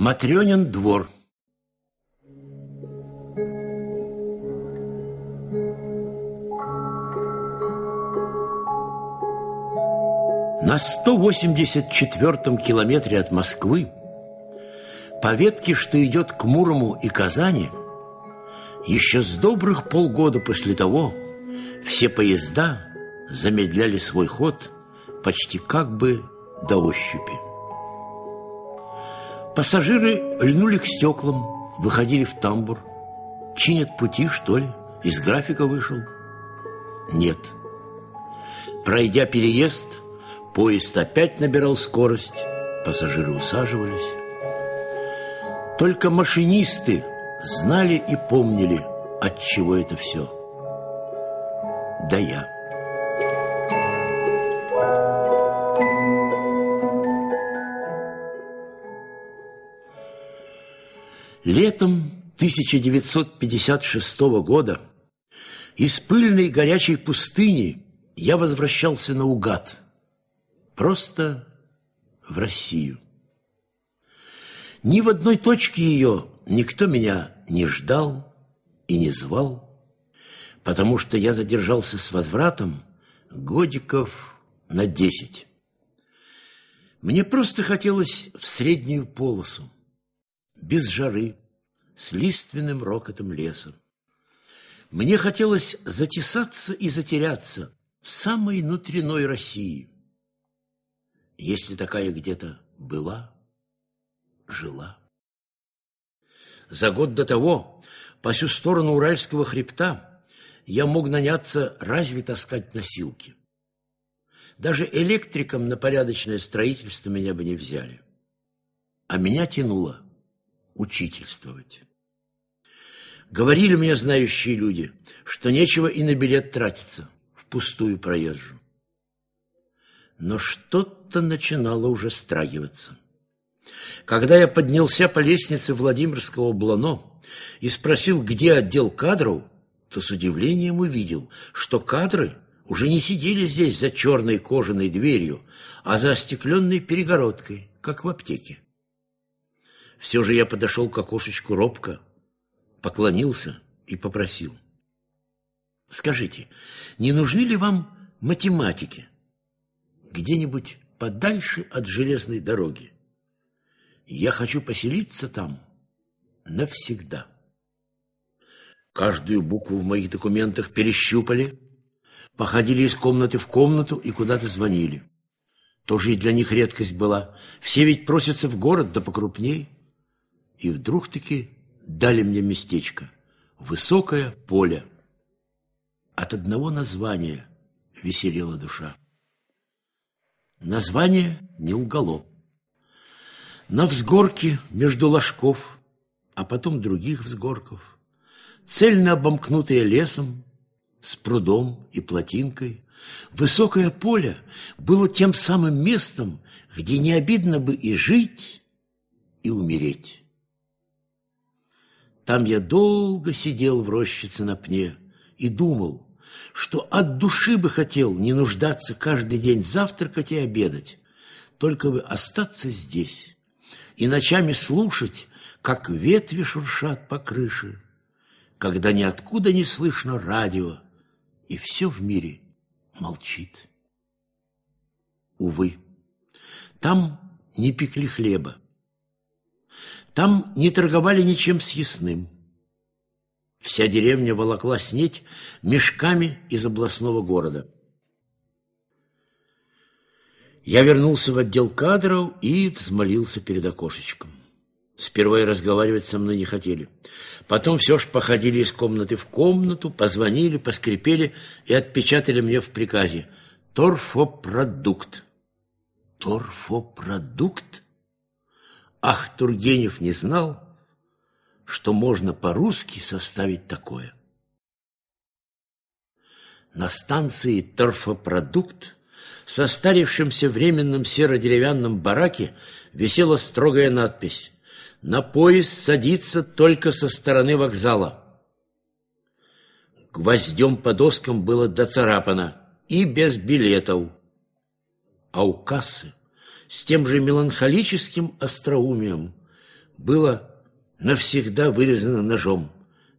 Матрёнин двор На 184-м километре от Москвы по ветке, что идет к Мурому и Казани, еще с добрых полгода после того все поезда замедляли свой ход почти как бы до ощупи. Пассажиры льнули к стеклам, выходили в тамбур. Чинят пути, что ли? Из графика вышел? Нет. Пройдя переезд, поезд опять набирал скорость, пассажиры усаживались. Только машинисты знали и помнили, от чего это все. Да я. Летом 1956 года из пыльной горячей пустыни я возвращался наугад, просто в Россию. Ни в одной точке ее никто меня не ждал и не звал, потому что я задержался с возвратом годиков на десять. Мне просто хотелось в среднюю полосу, без жары, с лиственным рокотом леса. Мне хотелось затесаться и затеряться в самой внутренной России. Если такая где-то была, жила. За год до того по всю сторону Уральского хребта я мог наняться разве таскать носилки. Даже электриком на порядочное строительство меня бы не взяли. А меня тянуло учительствовать. Говорили мне знающие люди, что нечего и на билет тратиться, в пустую проезжу. Но что-то начинало уже страгиваться. Когда я поднялся по лестнице Владимирского Блано и спросил, где отдел кадров, то с удивлением увидел, что кадры уже не сидели здесь за черной кожаной дверью, а за остекленной перегородкой, как в аптеке. Все же я подошел к окошечку робко, поклонился и попросил. Скажите, не нужны ли вам математики? Где-нибудь подальше от железной дороги. Я хочу поселиться там навсегда. Каждую букву в моих документах перещупали, походили из комнаты в комнату и куда-то звонили. Тоже и для них редкость была. Все ведь просятся в город, да покрупней. И вдруг-таки дали мне местечко. Высокое поле. От одного названия веселела душа. Название не лгало. На взгорке между ложков, а потом других взгорков, цельно обомкнутые лесом, с прудом и плотинкой, высокое поле было тем самым местом, где не обидно бы и жить, и умереть. Там я долго сидел в рощице на пне и думал, что от души бы хотел не нуждаться каждый день завтракать и обедать, только бы остаться здесь и ночами слушать, как ветви шуршат по крыше, когда ниоткуда не слышно радио, и все в мире молчит. Увы, там не пекли хлеба, там не торговали ничем съестным. Вся деревня волокла снеть мешками из областного города. Я вернулся в отдел кадров и взмолился перед окошечком. Сперва и разговаривать со мной не хотели. Потом все ж походили из комнаты в комнату, позвонили, поскрипели и отпечатали мне в приказе «Торфопродукт». «Торфопродукт?» Ах, Тургенев не знал, что можно по-русски составить такое. На станции «Торфопродукт» в состарившемся временном серо-деревянном бараке висела строгая надпись «На поезд садиться только со стороны вокзала». Гвоздем по доскам было доцарапано и без билетов. А у кассы с тем же меланхолическим остроумием было навсегда вырезано ножом.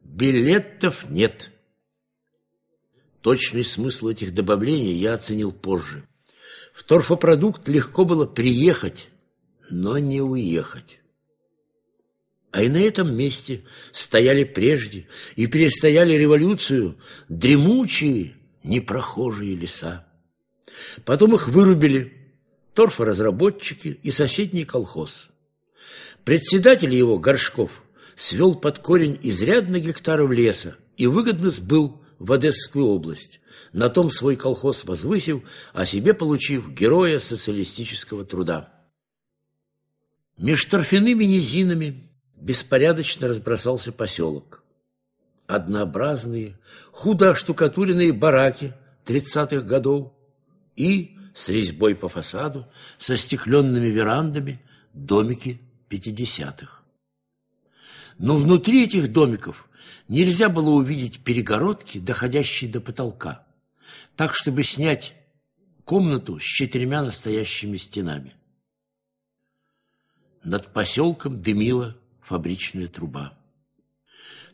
Билетов нет. Точный смысл этих добавлений я оценил позже. В торфопродукт легко было приехать, но не уехать. А и на этом месте стояли прежде и перестояли революцию дремучие, непрохожие леса. Потом их вырубили торфоразработчики и соседний колхоз. Председатель его, Горшков, свел под корень изрядно гектаров леса и выгодно сбыл в Одесскую область, на том свой колхоз возвысив, а себе получив героя социалистического труда. Меж торфяными низинами беспорядочно разбросался поселок. Однообразные, худо оштукатуренные бараки тридцатых годов и с резьбой по фасаду, со стекленными верандами, домики пятидесятых. Но внутри этих домиков нельзя было увидеть перегородки, доходящие до потолка, так, чтобы снять комнату с четырьмя настоящими стенами. Над поселком дымила фабричная труба.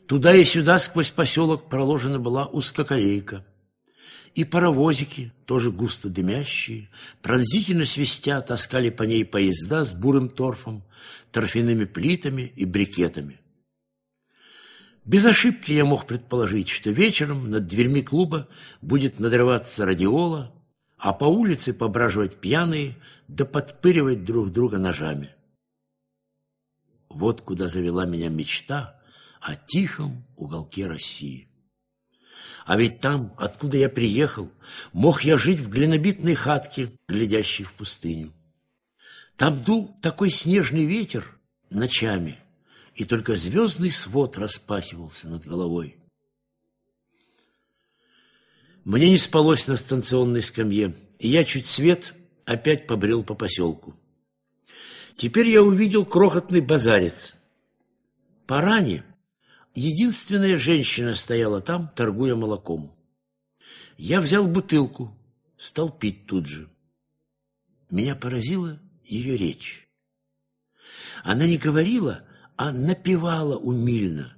Туда и сюда сквозь поселок проложена была узкоколейка. И паровозики, тоже густо дымящие, пронзительно свистя, таскали по ней поезда с бурым торфом, торфяными плитами и брикетами. Без ошибки я мог предположить, что вечером над дверьми клуба будет надрываться радиола, а по улице пображивать пьяные да подпыривать друг друга ножами. Вот куда завела меня мечта о тихом уголке России. А ведь там, откуда я приехал, мог я жить в глинобитной хатке, глядящей в пустыню. Там дул такой снежный ветер ночами, и только звездный свод распахивался над головой. Мне не спалось на станционной скамье, и я чуть свет опять побрел по поселку. Теперь я увидел крохотный базарец. По ране единственная женщина стояла там, торгуя молоком. Я взял бутылку, стал пить тут же. Меня поразила ее речь. Она не говорила, а напевала умильно,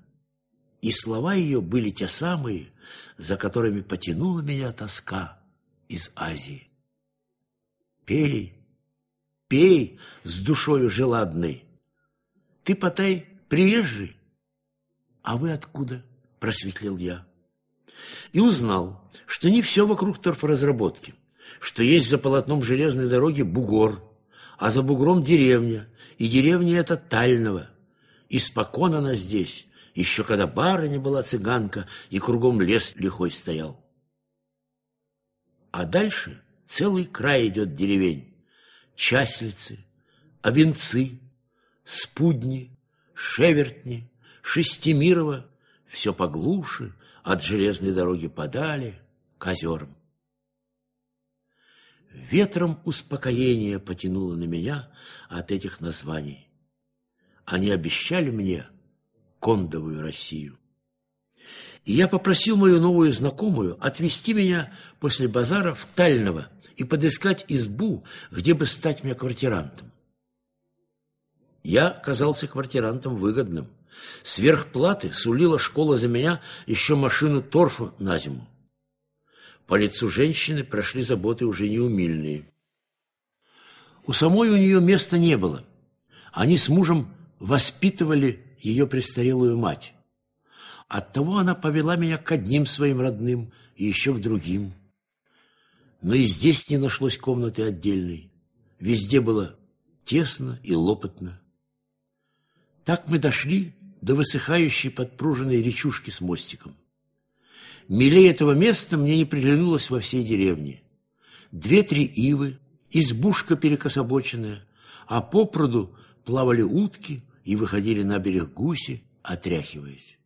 и слова ее были те самые, за которыми потянула меня тоска из Азии. «Пей, пей с душою желадной. Ты, Потай, приезжий? А вы откуда? Просветлил я. И узнал, что не все вокруг торфоразработки, что есть за полотном железной дороги бугор, а за бугром деревня, и деревня эта Тального. Испокон она здесь, еще когда барыня была цыганка, и кругом лес лихой стоял. А дальше целый край идет деревень. Часлицы, Овенцы, Спудни, Шевертни, Шестимирова, все поглуше, от железной дороги подали к озерам. Ветром успокоения потянуло на меня от этих названий. Они обещали мне кондовую Россию. И я попросил мою новую знакомую отвезти меня после базара в Тальново, и подыскать избу, где бы стать мне квартирантом. Я казался квартирантом выгодным. Сверхплаты сулила школа за меня еще машину торфа на зиму. По лицу женщины прошли заботы уже неумильные. У самой у нее места не было. Они с мужем воспитывали ее престарелую мать. Оттого она повела меня к одним своим родным и еще к другим. Но и здесь не нашлось комнаты отдельной. Везде было тесно и лопотно. Так мы дошли до высыхающей подпруженной речушки с мостиком. Милее этого места мне не приглянулось во всей деревне. Две-три ивы, избушка перекособоченная, а по пруду плавали утки и выходили на берег гуси, отряхиваясь.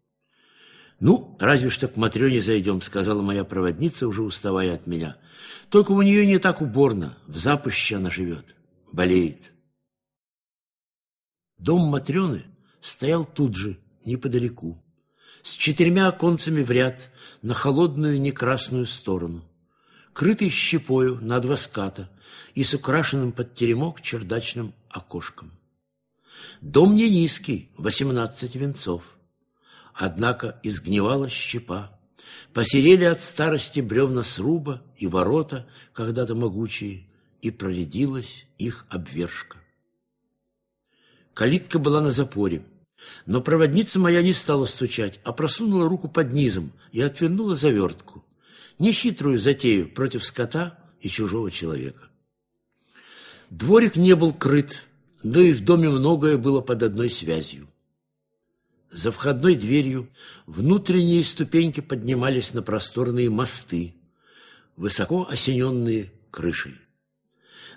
«Ну, разве что к Матрёне зайдем», — сказала моя проводница, уже уставая от меня. «Только у нее не так уборно, в запуще она живет, болеет». Дом Матрёны стоял тут же, неподалеку, с четырьмя оконцами в ряд на холодную некрасную сторону, крытый щепою на два ската и с украшенным под теремок чердачным окошком. Дом не низкий, восемнадцать венцов. Однако изгнивала щепа. Посерели от старости бревна сруба и ворота, когда-то могучие, и проредилась их обвержка. Калитка была на запоре, но проводница моя не стала стучать, а просунула руку под низом и отвернула завертку. Нехитрую затею против скота и чужого человека. Дворик не был крыт, но и в доме многое было под одной связью. За входной дверью внутренние ступеньки поднимались на просторные мосты, высоко осененные крышей.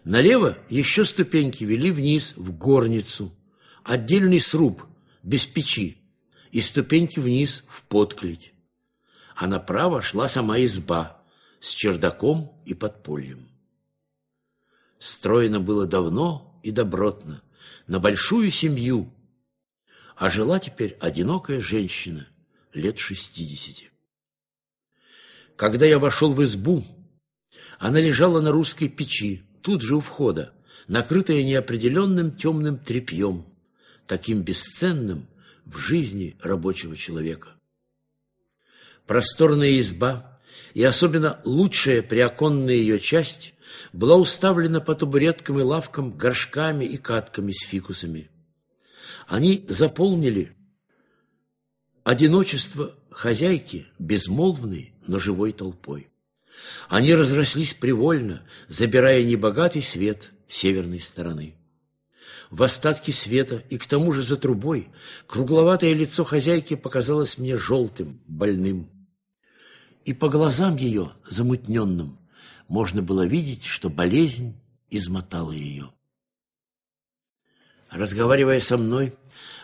Налево еще ступеньки вели вниз, в горницу, отдельный сруб, без печи, и ступеньки вниз, в подклеть. А направо шла сама изба с чердаком и подпольем. Строено было давно и добротно, на большую семью, а жила теперь одинокая женщина лет шестидесяти. Когда я вошел в избу, она лежала на русской печи, тут же у входа, накрытая неопределенным темным тряпьем, таким бесценным в жизни рабочего человека. Просторная изба и особенно лучшая приоконная ее часть была уставлена по табуреткам и лавкам горшками и катками с фикусами. Они заполнили одиночество хозяйки безмолвной, но живой толпой. Они разрослись привольно, забирая небогатый свет северной стороны. В остатке света и к тому же за трубой кругловатое лицо хозяйки показалось мне желтым, больным. И по глазам ее, замутненным, можно было видеть, что болезнь измотала ее. Разговаривая со мной,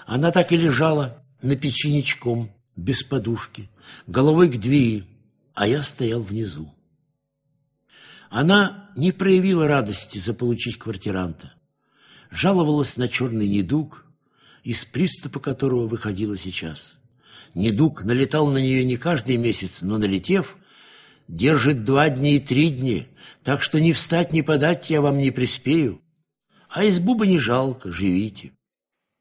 она так и лежала на печи ничком, без подушки, головой к двери, а я стоял внизу. Она не проявила радости заполучить квартиранта. Жаловалась на черный недуг, из приступа которого выходила сейчас. Недуг налетал на нее не каждый месяц, но, налетев, держит два дня и три дня, так что ни встать, ни подать я вам не приспею. А избу бы не жалко, живите.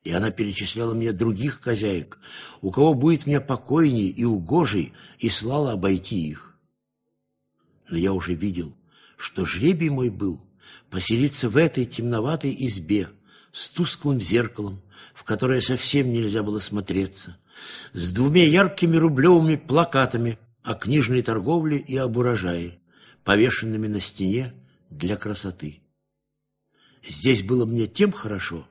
И она перечисляла мне других хозяек, у кого будет мне покойней и угожей, и слала обойти их. Но я уже видел, что жребий мой был поселиться в этой темноватой избе с тусклым зеркалом, в которое совсем нельзя было смотреться, с двумя яркими рублевыми плакатами о книжной торговле и об урожае, повешенными на стене для красоты. Здесь было мне тем хорошо,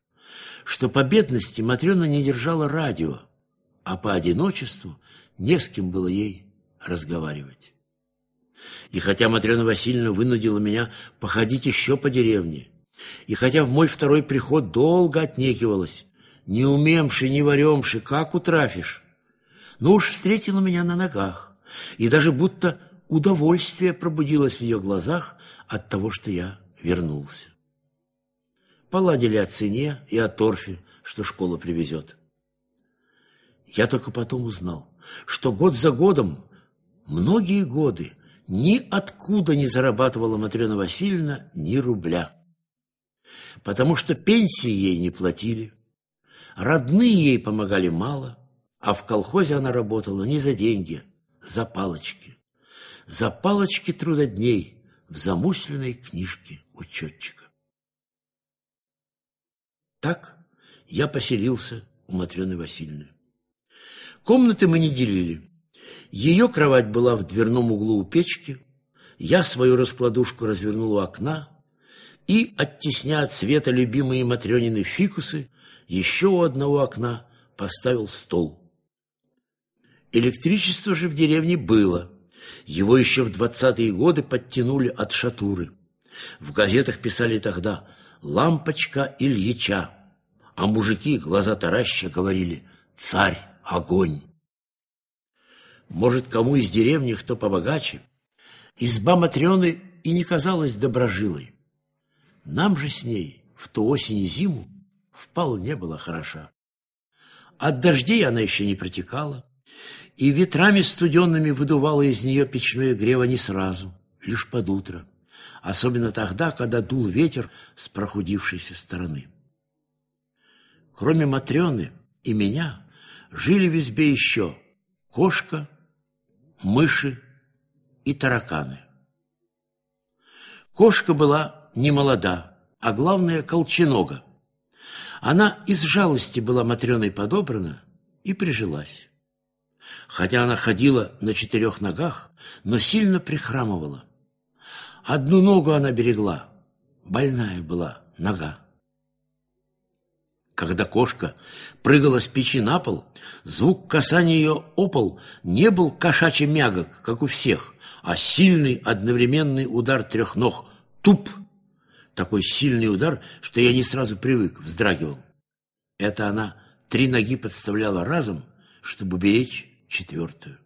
что по бедности Матрена не держала радио, а по одиночеству не с кем было ей разговаривать. И хотя Матрена Васильевна вынудила меня походить еще по деревне, и хотя в мой второй приход долго отнекивалась, не умемши, не варемши, как утрафишь, но уж встретила меня на ногах, и даже будто удовольствие пробудилось в ее глазах от того, что я вернулся. Поладили о цене и о торфе, что школа привезет. Я только потом узнал, что год за годом, многие годы, ни откуда не зарабатывала Матрена Васильевна ни рубля. Потому что пенсии ей не платили, родные ей помогали мало, а в колхозе она работала не за деньги, за палочки. За палочки трудодней в замусленной книжке учетчика. Так я поселился у Матрены Васильевны. Комнаты мы не делили. Ее кровать была в дверном углу у печки, я свою раскладушку развернул у окна и, оттесняя от света любимые Матренины фикусы, еще у одного окна поставил стол. Электричество же в деревне было. Его еще в двадцатые годы подтянули от шатуры. В газетах писали тогда лампочка Ильича, а мужики, глаза тараща, говорили «Царь, огонь!». Может, кому из деревни, кто побогаче, изба Матрены и не казалась доброжилой. Нам же с ней в ту осень и зиму вполне была хороша. От дождей она еще не протекала, и ветрами студенными выдувала из нее печное грево не сразу, лишь под утро особенно тогда, когда дул ветер с прохудившейся стороны. кроме Матрены и меня, жили в избе еще кошка, мыши и тараканы. Кошка была не молода, а главное, колченога. Она из жалости была Матрёной подобрана и прижилась. Хотя она ходила на четырех ногах, но сильно прихрамывала. Одну ногу она берегла, больная была нога. Когда кошка прыгала с печи на пол, звук касания ее о пол не был кошачий мягок, как у всех, а сильный одновременный удар трех ног — туп. Такой сильный удар, что я не сразу привык, вздрагивал. Это она три ноги подставляла разом, чтобы беречь четвертую.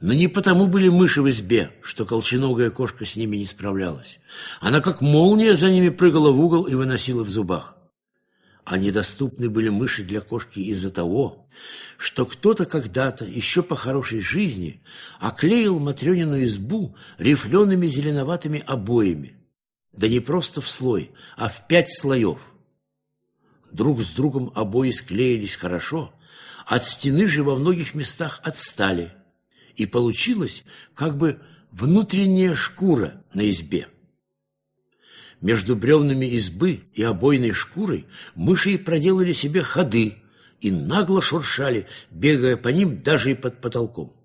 Но не потому были мыши в избе, что колченогая кошка с ними не справлялась. Она как молния за ними прыгала в угол и выносила в зубах. А недоступны были мыши для кошки из-за того, что кто-то когда-то, еще по хорошей жизни, оклеил Матрёнину избу рифлеными зеленоватыми обоями. Да не просто в слой, а в пять слоев. Друг с другом обои склеились хорошо, от стены же во многих местах отстали, и получилась как бы внутренняя шкура на избе. Между бревнами избы и обойной шкурой мыши проделали себе ходы и нагло шуршали, бегая по ним даже и под потолком.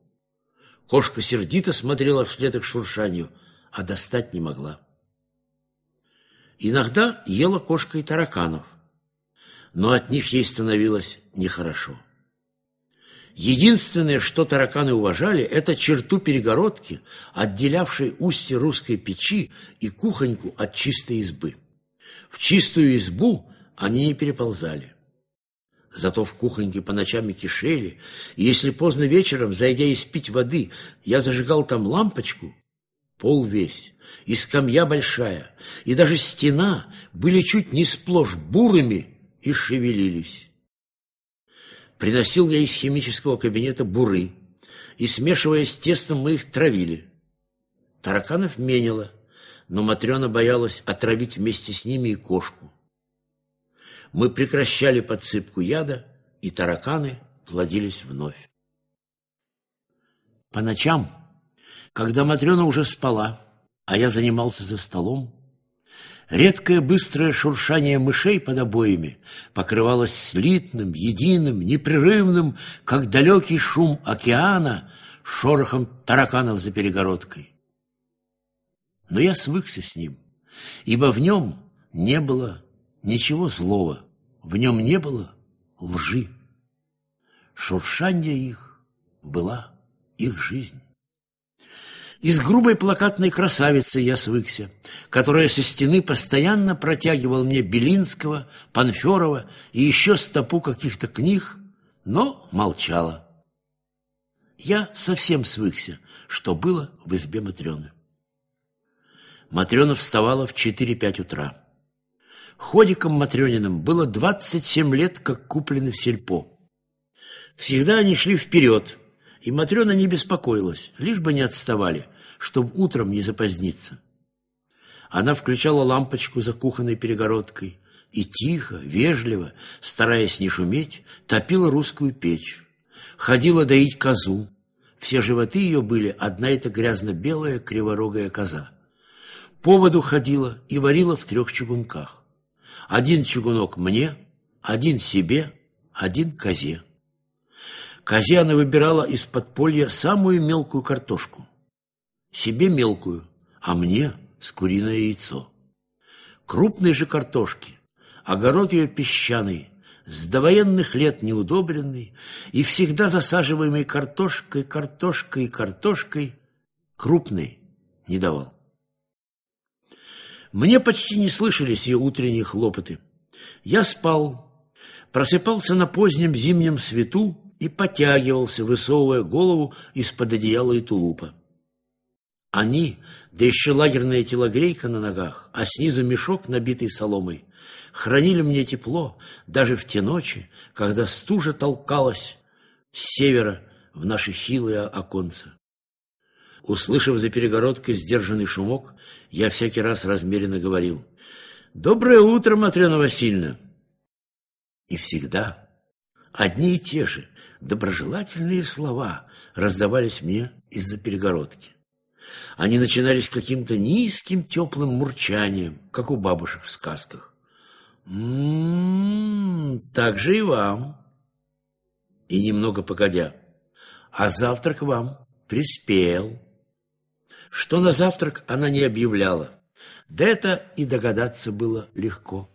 Кошка сердито смотрела вслед их шуршанию, а достать не могла. Иногда ела кошка и тараканов, но от них ей становилось нехорошо. Единственное, что тараканы уважали, это черту перегородки, отделявшей устье русской печи и кухоньку от чистой избы. В чистую избу они не переползали. Зато в кухоньке по ночам и кишели, и если поздно вечером, зайдя испить воды, я зажигал там лампочку, пол весь, и скамья большая, и даже стена были чуть не сплошь бурыми и шевелились. Приносил я из химического кабинета буры, и, смешивая с тестом, мы их травили. Тараканов меняло, но Матрена боялась отравить вместе с ними и кошку. Мы прекращали подсыпку яда, и тараканы плодились вновь. По ночам, когда Матрена уже спала, а я занимался за столом, Редкое быстрое шуршание мышей под обоями покрывалось слитным, единым, непрерывным, как далекий шум океана, шорохом тараканов за перегородкой. Но я свыкся с ним, ибо в нем не было ничего злого, в нем не было лжи. Шуршание их была их жизнь. Из грубой плакатной красавицы я свыкся, которая со стены постоянно протягивал мне Белинского, Панферова и еще стопу каких-то книг, но молчала. Я совсем свыкся, что было в избе Матрены. Матрена вставала в 4-5 утра. Ходиком Матрениным было 27 лет, как куплены в сельпо. Всегда они шли вперед, и Матрена не беспокоилась, лишь бы не отставали, чтобы утром не запоздниться. Она включала лампочку за кухонной перегородкой и тихо, вежливо, стараясь не шуметь, топила русскую печь. Ходила доить козу. Все животы ее были одна эта грязно-белая криворогая коза. По воду ходила и варила в трех чугунках. Один чугунок мне, один себе, один козе. Козе она выбирала из подполья самую мелкую картошку. Себе мелкую, а мне с куриное яйцо. Крупной же картошки, огород ее песчаный, с довоенных лет неудобренный и всегда засаживаемый картошкой, картошкой, картошкой, крупный не давал. Мне почти не слышались ее утренние хлопоты. Я спал, просыпался на позднем зимнем свету и потягивался, высовывая голову из-под одеяла и тулупа. Они, да еще лагерная телогрейка на ногах, а снизу мешок, набитый соломой, хранили мне тепло даже в те ночи, когда стужа толкалась с севера в наши хилые оконца. Услышав за перегородкой сдержанный шумок, я всякий раз размеренно говорил «Доброе утро, Матрена Васильевна!» И всегда одни и те же доброжелательные слова раздавались мне из-за перегородки. Они начинались каким-то низким теплым мурчанием, как у бабушек в сказках. «М-м-м, так же и вам». И немного погодя, «А завтрак вам приспел». Что на завтрак она не объявляла, да это и догадаться было легко.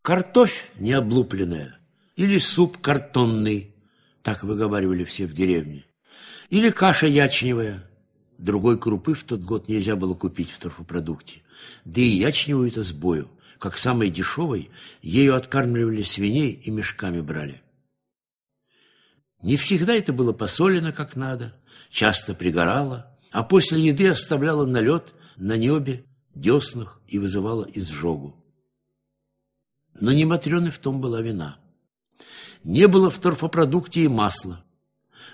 Картофь необлупленная или суп картонный, так выговаривали все в деревне, или каша ячневая, Другой крупы в тот год нельзя было купить в торфопродукте. Да и ячневую-то сбою, как самой дешевой, ею откармливали свиней и мешками брали. Не всегда это было посолено как надо, часто пригорало, а после еды оставляло налет на небе, деснах и вызывало изжогу. Но не Матрёны в том была вина. Не было в торфопродукте и масла.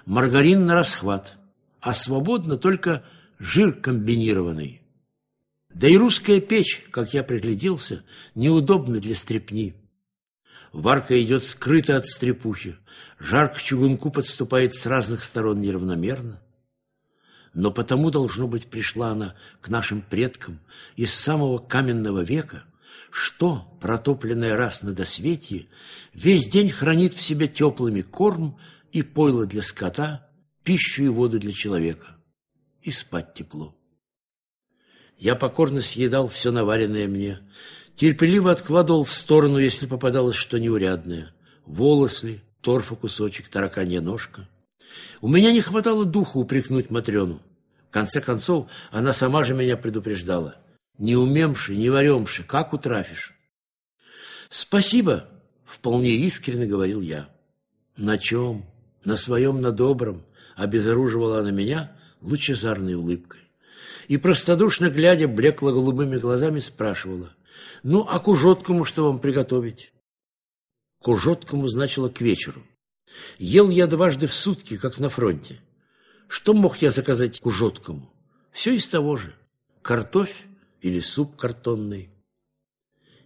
Маргарин на расхват – а свободно только жир комбинированный. Да и русская печь, как я пригляделся, неудобна для стрепни. Варка идет скрыто от стрепухи, жар к чугунку подступает с разных сторон неравномерно. Но потому, должно быть, пришла она к нашим предкам из самого каменного века, что, протопленное раз на досветье, весь день хранит в себе теплыми корм и пойло для скота, пищу и воду для человека, и спать тепло. Я покорно съедал все наваренное мне, терпеливо откладывал в сторону, если попадалось что неурядное. Волос ли, торфа кусочек, тараканья ножка. У меня не хватало духа упрекнуть Матрёну. В конце концов, она сама же меня предупреждала. Не умемши, не варемши, как утрафишь? Спасибо, вполне искренне говорил я. На чем? На своем, на добром обезоруживала она меня лучезарной улыбкой. И простодушно глядя блекло-голубыми глазами спрашивала, «Ну, а к ужоткому что вам приготовить?» К ужоткому значило к вечеру. Ел я дважды в сутки, как на фронте. Что мог я заказать к ужоткому? Все из того же. Картофь или суп картонный.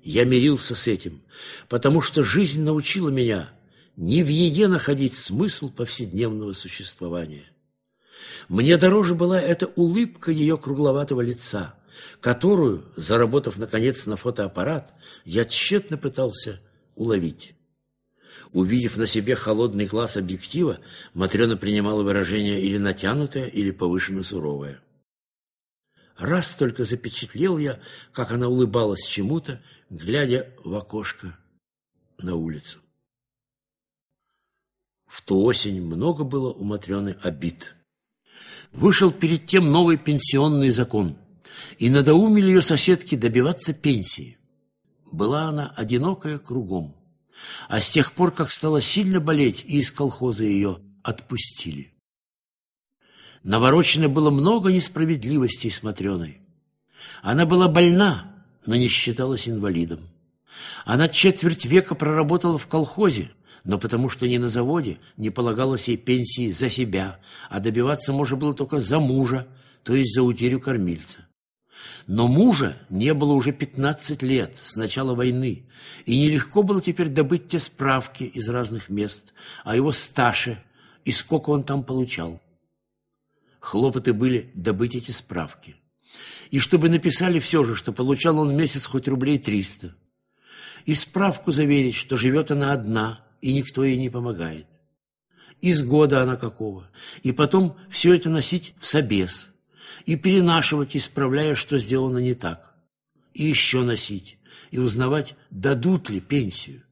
Я мирился с этим, потому что жизнь научила меня не в еде находить смысл повседневного существования. Мне дороже была эта улыбка ее кругловатого лица, которую, заработав, наконец, на фотоаппарат, я тщетно пытался уловить. Увидев на себе холодный глаз объектива, Матрена принимала выражение или натянутое, или повышенно суровое. Раз только запечатлел я, как она улыбалась чему-то, глядя в окошко на улицу. В ту осень много было у Матрены обид. Вышел перед тем новый пенсионный закон, и надоумили ее соседки добиваться пенсии. Была она одинокая кругом, а с тех пор, как стала сильно болеть, и из колхоза ее отпустили. Наворочено было много несправедливостей с Матрёной. Она была больна, но не считалась инвалидом. Она четверть века проработала в колхозе, но потому что ни на заводе не полагалось ей пенсии за себя, а добиваться можно было только за мужа, то есть за утерю кормильца. Но мужа не было уже 15 лет с начала войны, и нелегко было теперь добыть те справки из разных мест о его стаже и сколько он там получал. Хлопоты были добыть эти справки. И чтобы написали все же, что получал он в месяц хоть рублей триста. И справку заверить, что живет она одна – и никто ей не помогает. Из года она какого. И потом все это носить в собес. И перенашивать, исправляя, что сделано не так. И еще носить. И узнавать, дадут ли пенсию.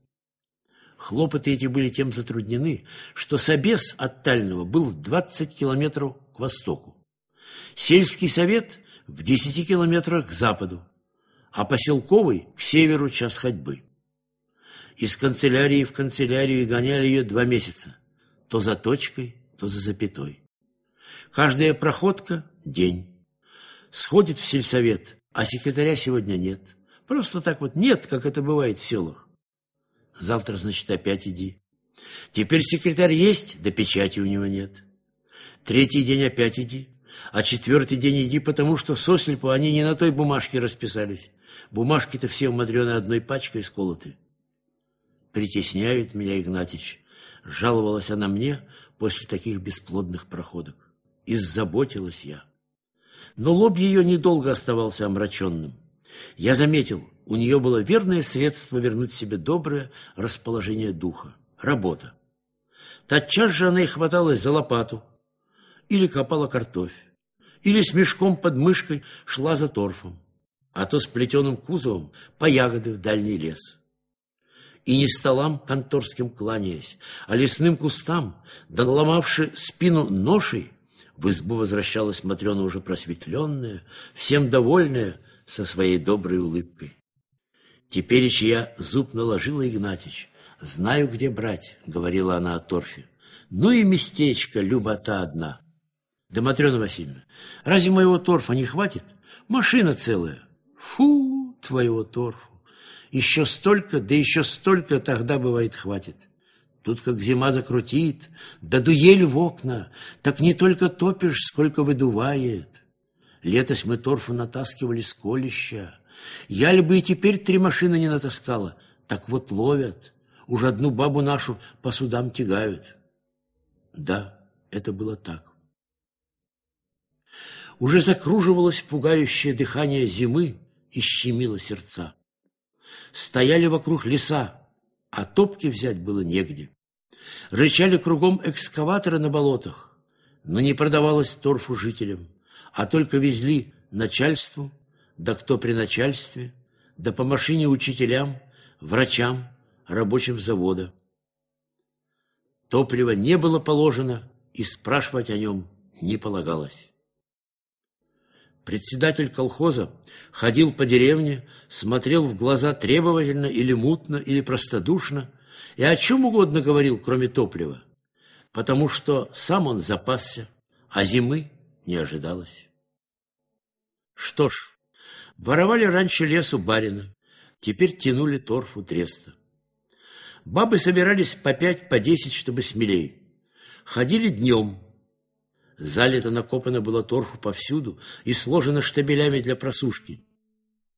Хлопоты эти были тем затруднены, что собес от Тального был 20 километров к востоку. Сельский совет в 10 километрах к западу, а поселковый к северу час ходьбы. Из канцелярии в канцелярию гоняли ее два месяца. То за точкой, то за запятой. Каждая проходка – день. Сходит в сельсовет, а секретаря сегодня нет. Просто так вот нет, как это бывает в селах. Завтра, значит, опять иди. Теперь секретарь есть, да печати у него нет. Третий день опять иди. А четвертый день иди, потому что сослепу они не на той бумажке расписались. Бумажки-то все у Мадрены одной пачкой сколоты. Притесняют меня, Игнатьич. Жаловалась она мне после таких бесплодных проходок. Иззаботилась я. Но лоб ее недолго оставался омраченным. Я заметил, у нее было верное средство вернуть себе доброе расположение духа — работа. Тотчас же она и хваталась за лопату, или копала картофель, или с мешком под мышкой шла за торфом, а то с плетеным кузовом по ягоды в дальний лес. И не столам конторским кланяясь, а лесным кустам, да спину ношей, в избу возвращалась Матрена уже просветленная, всем довольная, со своей доброй улыбкой. Теперь я зуб наложила Игнатьич. «Знаю, где брать», — говорила она о торфе. «Ну и местечко, любота одна». «Да, Матрена Васильевна, разве моего торфа не хватит? Машина целая». «Фу, твоего торфу! Еще столько, да еще столько тогда, бывает, хватит». Тут как зима закрутит, да дуель в окна, так не только топишь, сколько выдувает. Летось мы торфу натаскивали с колища. Я ли бы и теперь три машины не натаскала, так вот ловят. Уж одну бабу нашу по судам тягают. Да, это было так. Уже закруживалось пугающее дыхание зимы и щемило сердца. Стояли вокруг леса, а топки взять было негде. Рычали кругом экскаваторы на болотах, но не продавалось торфу жителям, а только везли начальству, да кто при начальстве, да по машине учителям, врачам, рабочим завода. Топлива не было положено, и спрашивать о нем не полагалось. Председатель колхоза ходил по деревне, смотрел в глаза требовательно или мутно, или простодушно, и о чем угодно говорил, кроме топлива, потому что сам он запасся, а зимы не ожидалось. Что ж, воровали раньше лесу барина, теперь тянули торфу треста. Бабы собирались по пять, по десять, чтобы смелее. Ходили днем. Залито накопано было торфу повсюду и сложено штабелями для просушки.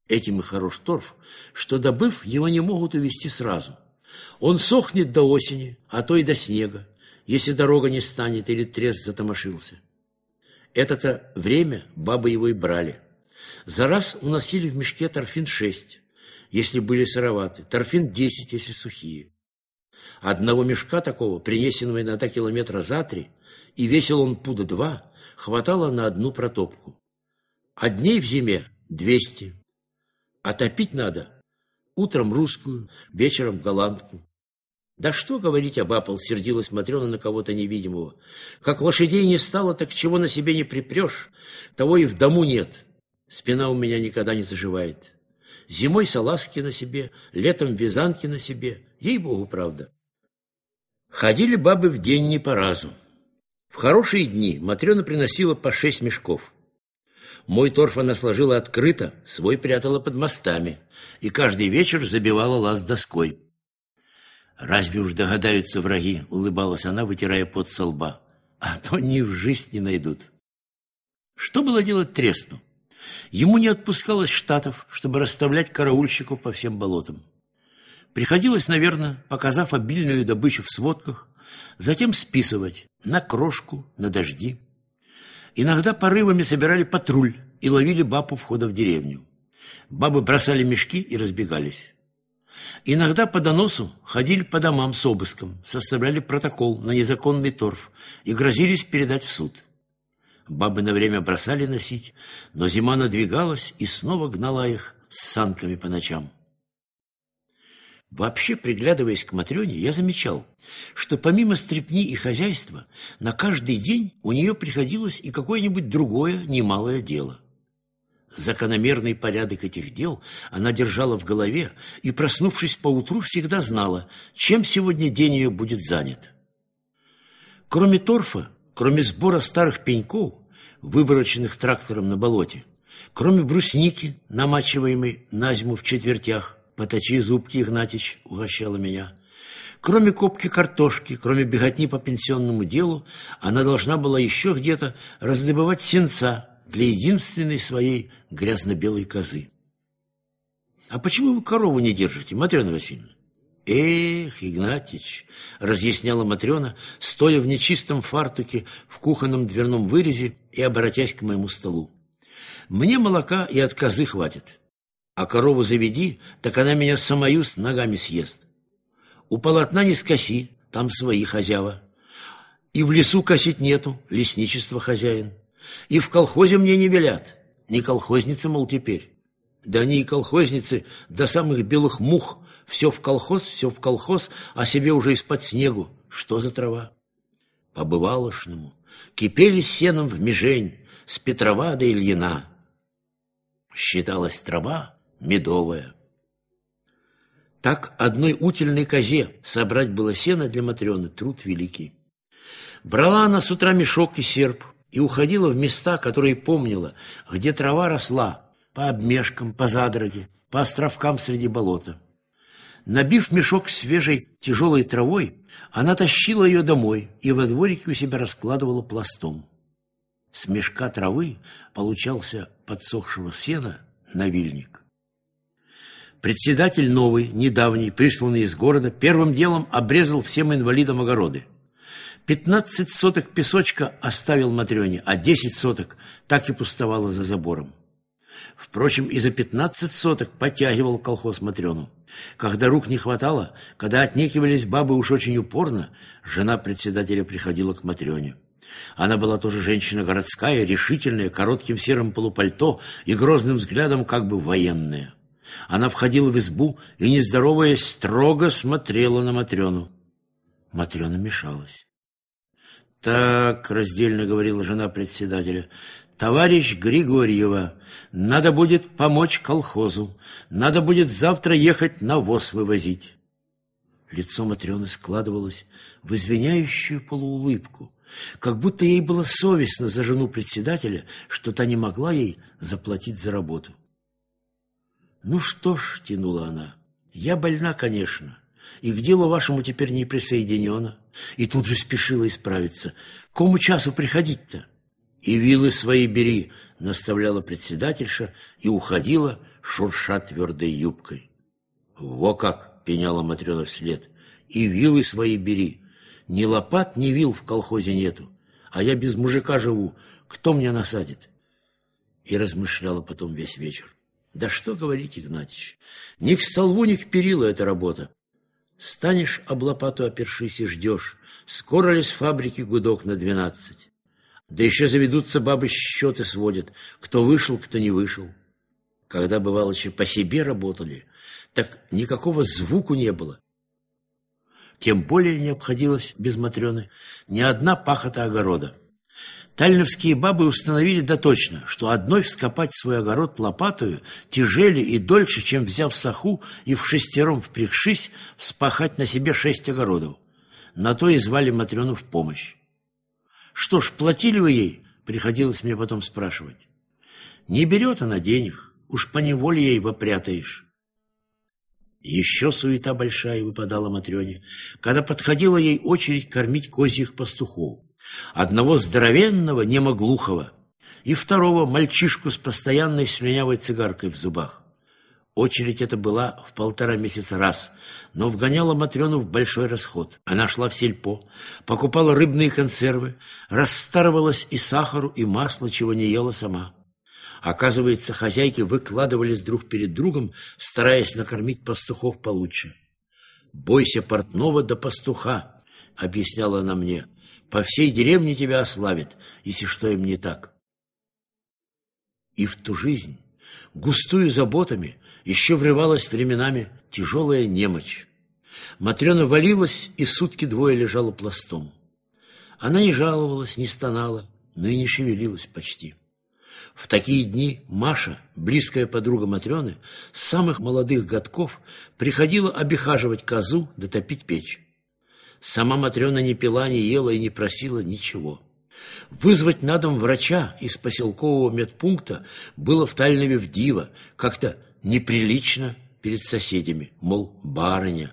Этим и хорош торф, что, добыв, его не могут увезти сразу. Он сохнет до осени, а то и до снега, если дорога не станет или трест затомошился. Это-то время бабы его и брали. За раз уносили в мешке торфин шесть, если были сыроваты, торфин десять, если сухие. Одного мешка такого, принесенного иногда километра за три, и весил он пуда два, хватало на одну протопку. А дней в зиме двести. А надо утром русскую, вечером голландку. Да что говорить об Аппл, сердилась Матрена на кого-то невидимого. Как лошадей не стало, так чего на себе не припрешь, того и в дому нет. Спина у меня никогда не заживает. Зимой салазки на себе, летом вязанки на себе. Ей-богу, правда. Ходили бабы в день не по разу. В хорошие дни Матрена приносила по шесть мешков. Мой торф она сложила открыто, свой прятала под мостами, и каждый вечер забивала лаз доской. «Разве уж догадаются враги?» — улыбалась она, вытирая пот со лба. «А то ни в жизнь не найдут». Что было делать Тресту? Ему не отпускалось штатов, чтобы расставлять караульщиков по всем болотам. Приходилось, наверное, показав обильную добычу в сводках, затем списывать на крошку, на дожди. Иногда порывами собирали патруль и ловили баб у входа в деревню. Бабы бросали мешки и разбегались. Иногда по доносу ходили по домам с обыском, составляли протокол на незаконный торф и грозились передать в суд. Бабы на время бросали носить, но зима надвигалась и снова гнала их с санками по ночам. Вообще, приглядываясь к Матрёне, я замечал, что помимо стрепни и хозяйства, на каждый день у нее приходилось и какое-нибудь другое немалое дело. Закономерный порядок этих дел она держала в голове и, проснувшись поутру, всегда знала, чем сегодня день ее будет занят. Кроме торфа, кроме сбора старых пеньков, вывороченных трактором на болоте, кроме брусники, намачиваемой на зиму в четвертях, поточи зубки, Игнатьич угощала меня, кроме копки картошки, кроме беготни по пенсионному делу, она должна была еще где-то раздобывать сенца для единственной своей грязно-белой козы. «А почему вы корову не держите, Матрена Васильевна?» «Эх, Игнатьич!» — разъясняла Матрена, стоя в нечистом фартуке в кухонном дверном вырезе и обратясь к моему столу. «Мне молока и от козы хватит, а корову заведи, так она меня самою с ногами съест. У полотна не скоси, там свои хозяева. И в лесу косить нету, лесничество хозяин. И в колхозе мне не велят, не колхозница, мол, теперь. Да они и колхозницы до самых белых мух, все в колхоз, все в колхоз, а себе уже из-под снегу. Что за трава? По бывалошному кипели сеном в межень с Петрова до Ильина. Считалась трава медовая. Так одной утельной козе собрать было сено для Матрены труд великий. Брала она с утра мешок и серп и уходила в места, которые помнила, где трава росла, по обмешкам, по задроге, по островкам среди болота. Набив мешок свежей тяжелой травой, она тащила ее домой и во дворике у себя раскладывала пластом. С мешка травы получался подсохшего сена навильник. Председатель новый, недавний, присланный из города, первым делом обрезал всем инвалидам огороды. Пятнадцать соток песочка оставил Матрёне, а десять соток так и пустовало за забором. Впрочем, и за пятнадцать соток подтягивал колхоз Матрёну. Когда рук не хватало, когда отнекивались бабы уж очень упорно, жена председателя приходила к Матрёне. Она была тоже женщина городская, решительная, коротким серым полупальто и грозным взглядом как бы военная. Она входила в избу и, не здороваясь, строго смотрела на Матрёну. Матрёна мешалась. «Так», — раздельно говорила жена председателя, — «товарищ Григорьева, надо будет помочь колхозу, надо будет завтра ехать навоз вывозить». Лицо Матрёны складывалось в извиняющую полуулыбку, как будто ей было совестно за жену председателя, что та не могла ей заплатить за работу. «Ну что ж», — тянула она, — «я больна, конечно, и к делу вашему теперь не присоединена». И тут же спешила исправиться. «Кому часу приходить-то?» «И вилы свои бери», — наставляла председательша и уходила, шурша твердой юбкой. «Во как!» — пеняла Матрена вслед. «И вилы свои бери. Ни лопат, ни вил в колхозе нету, а я без мужика живу. Кто мне насадит?» И размышляла потом весь вечер. Да что говорить, Игнатьич, ни к столбу, ни к перилу эта работа. Станешь об лопату опершись и ждешь, скоро ли с фабрики гудок на двенадцать. Да еще заведутся бабы счеты сводят, кто вышел, кто не вышел. Когда, бывало, еще по себе работали, так никакого звуку не было. Тем более не обходилось без Матрены ни одна пахота огорода. Тальновские бабы установили доточно, что одной вскопать свой огород лопатою тяжели и дольше, чем взяв саху и в шестером впрягшись вспахать на себе шесть огородов. На то и звали Матрёну в помощь. Что ж, платили вы ей? Приходилось мне потом спрашивать. Не берет она денег, уж по неволе ей вопрятаешь. Еще суета большая выпадала Матрёне, когда подходила ей очередь кормить козьих пастухов одного здоровенного немоглухого и второго мальчишку с постоянной слюнявой цигаркой в зубах. Очередь эта была в полтора месяца раз, но вгоняла Матрёну в большой расход. Она шла в сельпо, покупала рыбные консервы, расстарывалась и сахару, и масло, чего не ела сама. Оказывается, хозяйки выкладывались друг перед другом, стараясь накормить пастухов получше. «Бойся портного до пастуха», — объясняла она мне. По всей деревне тебя ославят, если что им не так. И в ту жизнь, густую заботами, еще врывалась временами тяжелая немочь. Матрена валилась и сутки двое лежала пластом. Она не жаловалась, не стонала, но и не шевелилась почти. В такие дни Маша, близкая подруга Матрены, с самых молодых годков приходила обихаживать козу да топить печь. Сама Матрена не пила, не ела и не просила ничего. Вызвать на дом врача из поселкового медпункта было в Тальнове диво, как-то неприлично перед соседями, мол, барыня.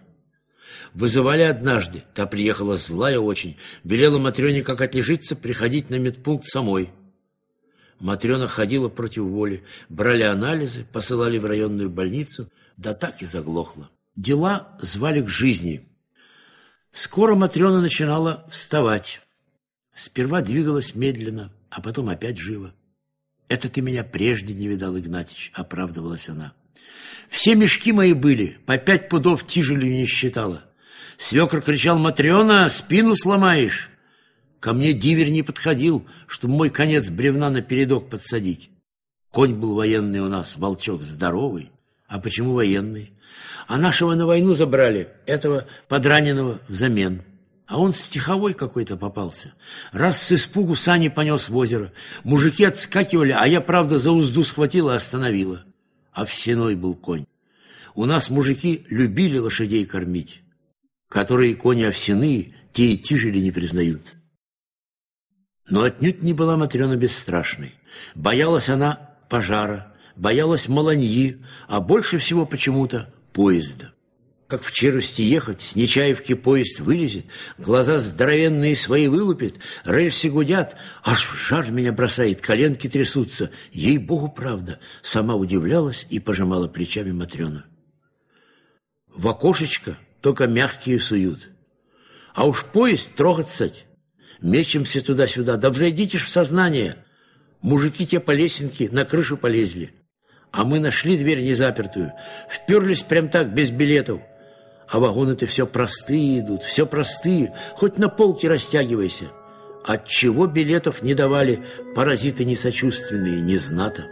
Вызывали однажды, та приехала злая очень, велела Матрёне, как отлежиться, приходить на медпункт самой. Матрёна ходила против воли, брали анализы, посылали в районную больницу, да так и заглохла. Дела звали к жизни. Скоро Матрена начинала вставать. Сперва двигалась медленно, а потом опять живо. «Это ты меня прежде не видал, Игнатьич», — оправдывалась она. «Все мешки мои были, по пять пудов тяжелью не считала. Свекр кричал, «Матрена, спину сломаешь!» Ко мне дивер не подходил, чтобы мой конец бревна на передок подсадить. Конь был военный у нас, волчок здоровый. А почему военный? А нашего на войну забрали, этого подраненного взамен. А он стиховой какой-то попался. Раз с испугу сани понес в озеро. Мужики отскакивали, а я, правда, за узду схватила и остановила. Овсяной был конь. У нас мужики любили лошадей кормить. Которые кони овсяные, те и тяжели не признают. Но отнюдь не была Матрена бесстрашной. Боялась она пожара, боялась маланьи, а больше всего почему-то поезда. Как в Черости ехать, с Нечаевки поезд вылезет, глаза здоровенные свои вылупит, рельсы гудят, аж в жар меня бросает, коленки трясутся. Ей-богу, правда, сама удивлялась и пожимала плечами Матрена. В окошечко только мягкие суют. А уж поезд трогаться, мечемся туда-сюда, да взойдите ж в сознание. Мужики те по лесенке на крышу полезли. А мы нашли дверь незапертую, вперлись прям так, без билетов. А вагоны-то все простые идут, все простые, хоть на полке растягивайся. Отчего билетов не давали паразиты несочувственные, не знато.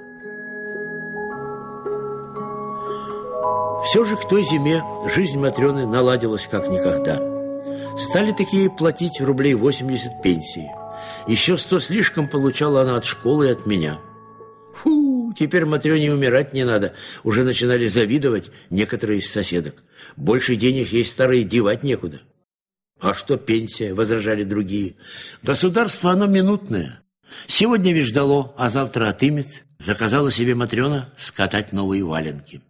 Все же к той зиме жизнь Матрены наладилась как никогда. Стали такие платить рублей 80 пенсии. Еще сто слишком получала она от школы и от меня – теперь Матрёне умирать не надо. Уже начинали завидовать некоторые из соседок. Больше денег ей старые девать некуда. А что пенсия, возражали другие. Государство оно минутное. Сегодня ведь ждало, а завтра отымет. Заказала себе Матрёна скатать новые валенки.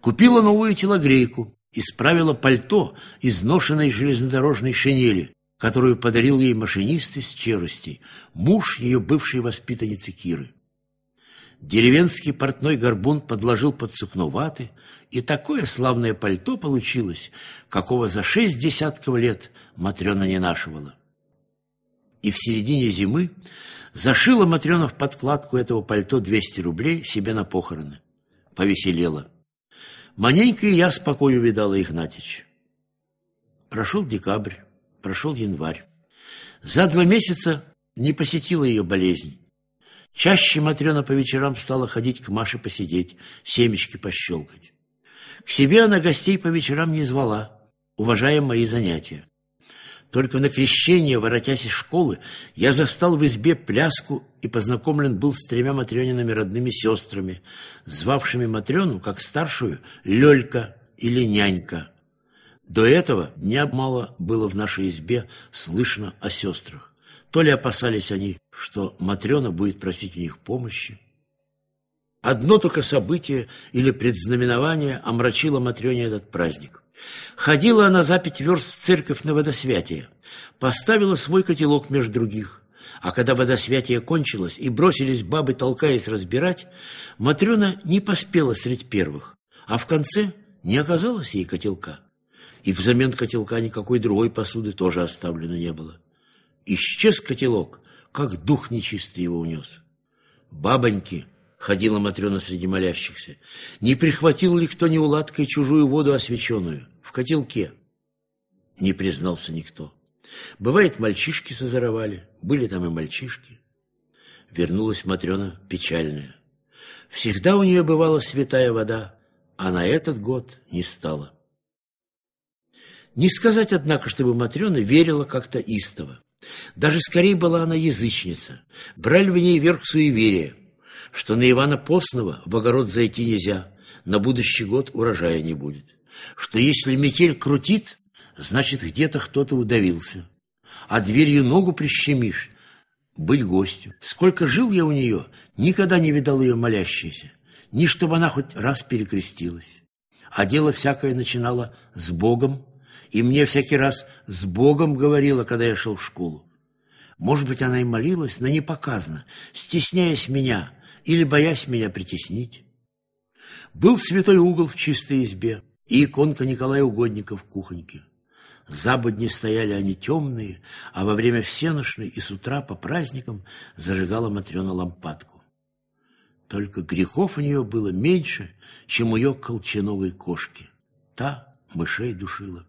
Купила новую телогрейку, исправила пальто из ношенной железнодорожной шинели, которую подарил ей машинист из Черусти, муж ее бывшей воспитанницы Киры. Деревенский портной горбун подложил под сукно ваты, и такое славное пальто получилось, какого за шесть десятков лет Матрена не нашивала. И в середине зимы зашила Матрена в подкладку этого пальто 200 рублей себе на похороны. Повеселела. Маненько и я спокою видала Игнатьич. Прошел декабрь, прошел январь. За два месяца не посетила ее болезнь. Чаще Матрена по вечерам стала ходить к Маше посидеть, семечки пощелкать. К себе она гостей по вечерам не звала, уважая мои занятия. Только на крещение, воротясь из школы, я застал в избе пляску и познакомлен был с тремя Матрёниными родными сестрами, звавшими Матрёну, как старшую, Лёлька или нянька. До этого дня мало было в нашей избе слышно о сестрах. То ли опасались они, что Матрена будет просить у них помощи. Одно только событие или предзнаменование омрачило Матрёне этот праздник. Ходила она за пять верст в церковь на водосвятие, поставила свой котелок между других, а когда водосвятие кончилось и бросились бабы, толкаясь разбирать, Матрена не поспела среди первых, а в конце не оказалось ей котелка. И взамен котелка никакой другой посуды тоже оставлено не было. Исчез котелок, как дух нечистый его унес. Бабоньки, ходила Матрена среди молящихся, не прихватил ли кто неуладкой чужую воду освященную в котелке? Не признался никто. Бывает, мальчишки созоровали, были там и мальчишки. Вернулась Матрена печальная. Всегда у нее бывала святая вода, а на этот год не стало. Не сказать, однако, чтобы Матрена верила как-то истово. Даже скорее была она язычница. Брали в ней верх суеверия, что на Ивана Постного в огород зайти нельзя, на будущий год урожая не будет. Что если метель крутит, значит, где-то кто-то удавился. А дверью ногу прищемишь, быть гостю. Сколько жил я у нее, никогда не видал ее молящейся, ни чтобы она хоть раз перекрестилась. А дело всякое начинало с Богом, и мне всякий раз с Богом говорила, когда я шел в школу. Может быть, она и молилась, но не показано, стесняясь меня или боясь меня притеснить. Был святой угол в чистой избе, и иконка Николая Угодника в кухоньке. Забодни стояли они темные, а во время всеношной и с утра по праздникам зажигала Матрена лампадку. Только грехов у нее было меньше, чем у ее колчановой кошки. Та мышей душила.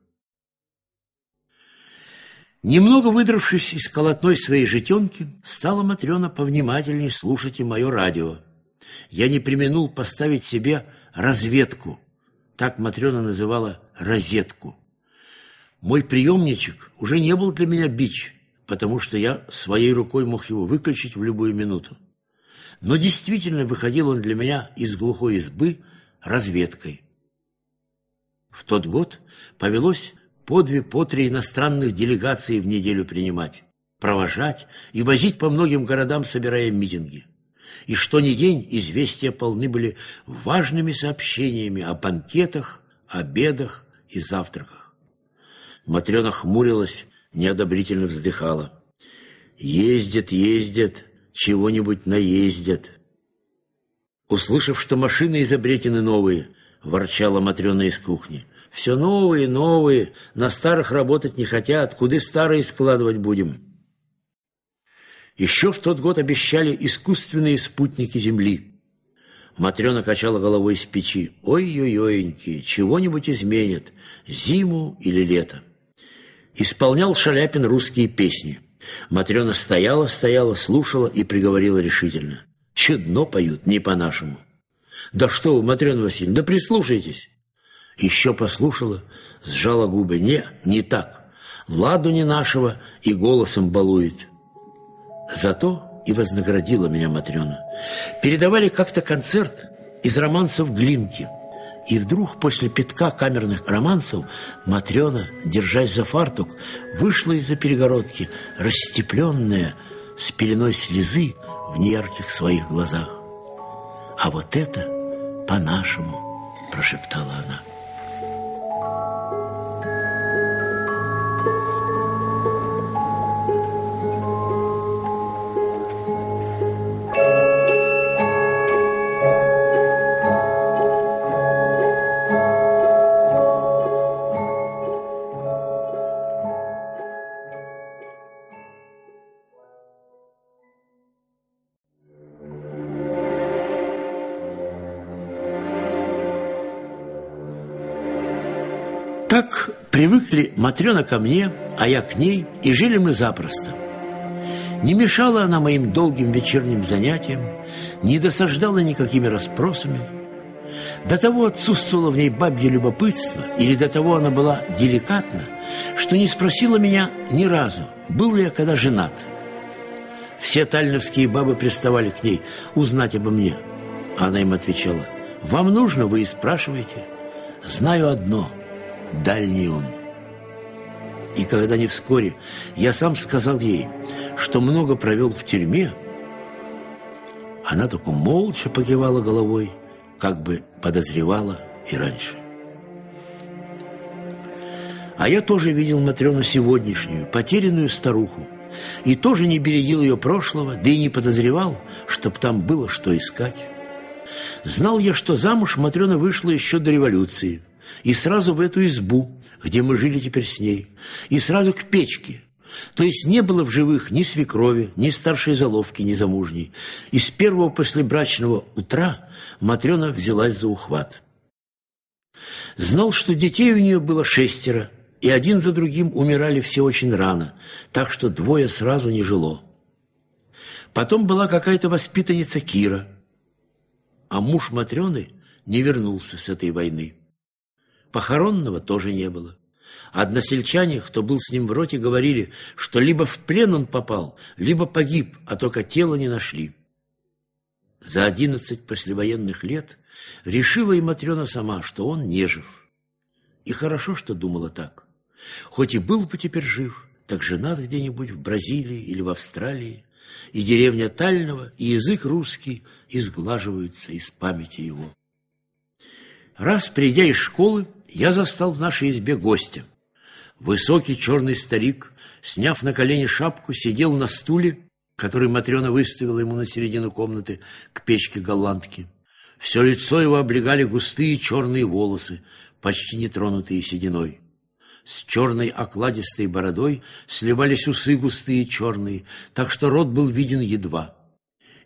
Немного выдравшись из колотной своей житенки, стала Матрена повнимательней слушать и мое радио. Я не применул поставить себе разведку. Так Матрена называла розетку. Мой приемничек уже не был для меня бич, потому что я своей рукой мог его выключить в любую минуту. Но действительно выходил он для меня из глухой избы разведкой. В тот год повелось по две, по три иностранных делегаций в неделю принимать, провожать и возить по многим городам, собирая митинги. И что ни день известия полны были важными сообщениями о банкетах, обедах и завтраках. Матрена хмурилась, неодобрительно вздыхала. «Ездят, ездят, чего-нибудь наездят». Услышав, что машины изобретены новые, ворчала Матрена из кухни. Все новые, новые, на старых работать не хотят, куда старые складывать будем. Еще в тот год обещали искусственные спутники Земли. Матрена качала головой с печи. Ой-ой-ойньки, чего-нибудь изменят, зиму или лето. Исполнял Шаляпин русские песни. Матрена стояла, стояла, слушала и приговорила решительно. Чудно поют, не по-нашему. Да что вы, Матрена Васильевна, да прислушайтесь. Еще послушала, сжала губы. Не, не так. Ладу не нашего и голосом балует. Зато и вознаградила меня Матрена. Передавали как-то концерт из романсов Глинки. И вдруг после пятка камерных романсов Матрена, держась за фартук, вышла из-за перегородки, расстепленная, с пеленой слезы в неярких своих глазах. «А вот это по-нашему», – прошептала она. Привыкли Матрена ко мне, а я к ней, и жили мы запросто. Не мешала она моим долгим вечерним занятиям, не досаждала никакими расспросами. До того отсутствовало в ней бабье любопытство, или до того она была деликатна, что не спросила меня ни разу, был ли я когда женат. Все тальновские бабы приставали к ней узнать обо мне. Она им отвечала, «Вам нужно, вы и спрашиваете. Знаю одно — дальний он. И когда не вскоре я сам сказал ей, что много провел в тюрьме, она только молча покивала головой, как бы подозревала и раньше. А я тоже видел Матрёну сегодняшнюю, потерянную старуху, и тоже не берегил ее прошлого, да и не подозревал, чтоб там было что искать. Знал я, что замуж Матрёна вышла еще до революции – и сразу в эту избу, где мы жили теперь с ней, и сразу к печке. То есть не было в живых ни свекрови, ни старшей заловки, ни замужней. И с первого послебрачного утра Матрена взялась за ухват. Знал, что детей у нее было шестеро, и один за другим умирали все очень рано, так что двое сразу не жило. Потом была какая-то воспитанница Кира, а муж Матрены не вернулся с этой войны. Похоронного тоже не было. Односельчане, кто был с ним в роте, говорили, что либо в плен он попал, либо погиб, а только тело не нашли. За одиннадцать послевоенных лет решила и Матрена сама, что он не жив. И хорошо, что думала так. Хоть и был бы теперь жив, так женат где-нибудь в Бразилии или в Австралии, и деревня Тального, и язык русский изглаживаются из памяти его. Раз, придя из школы, я застал в нашей избе гостя. Высокий черный старик, сняв на колени шапку, сидел на стуле, который Матрена выставила ему на середину комнаты к печке голландки. Все лицо его облегали густые черные волосы, почти не тронутые сединой. С черной окладистой бородой сливались усы густые черные, так что рот был виден едва.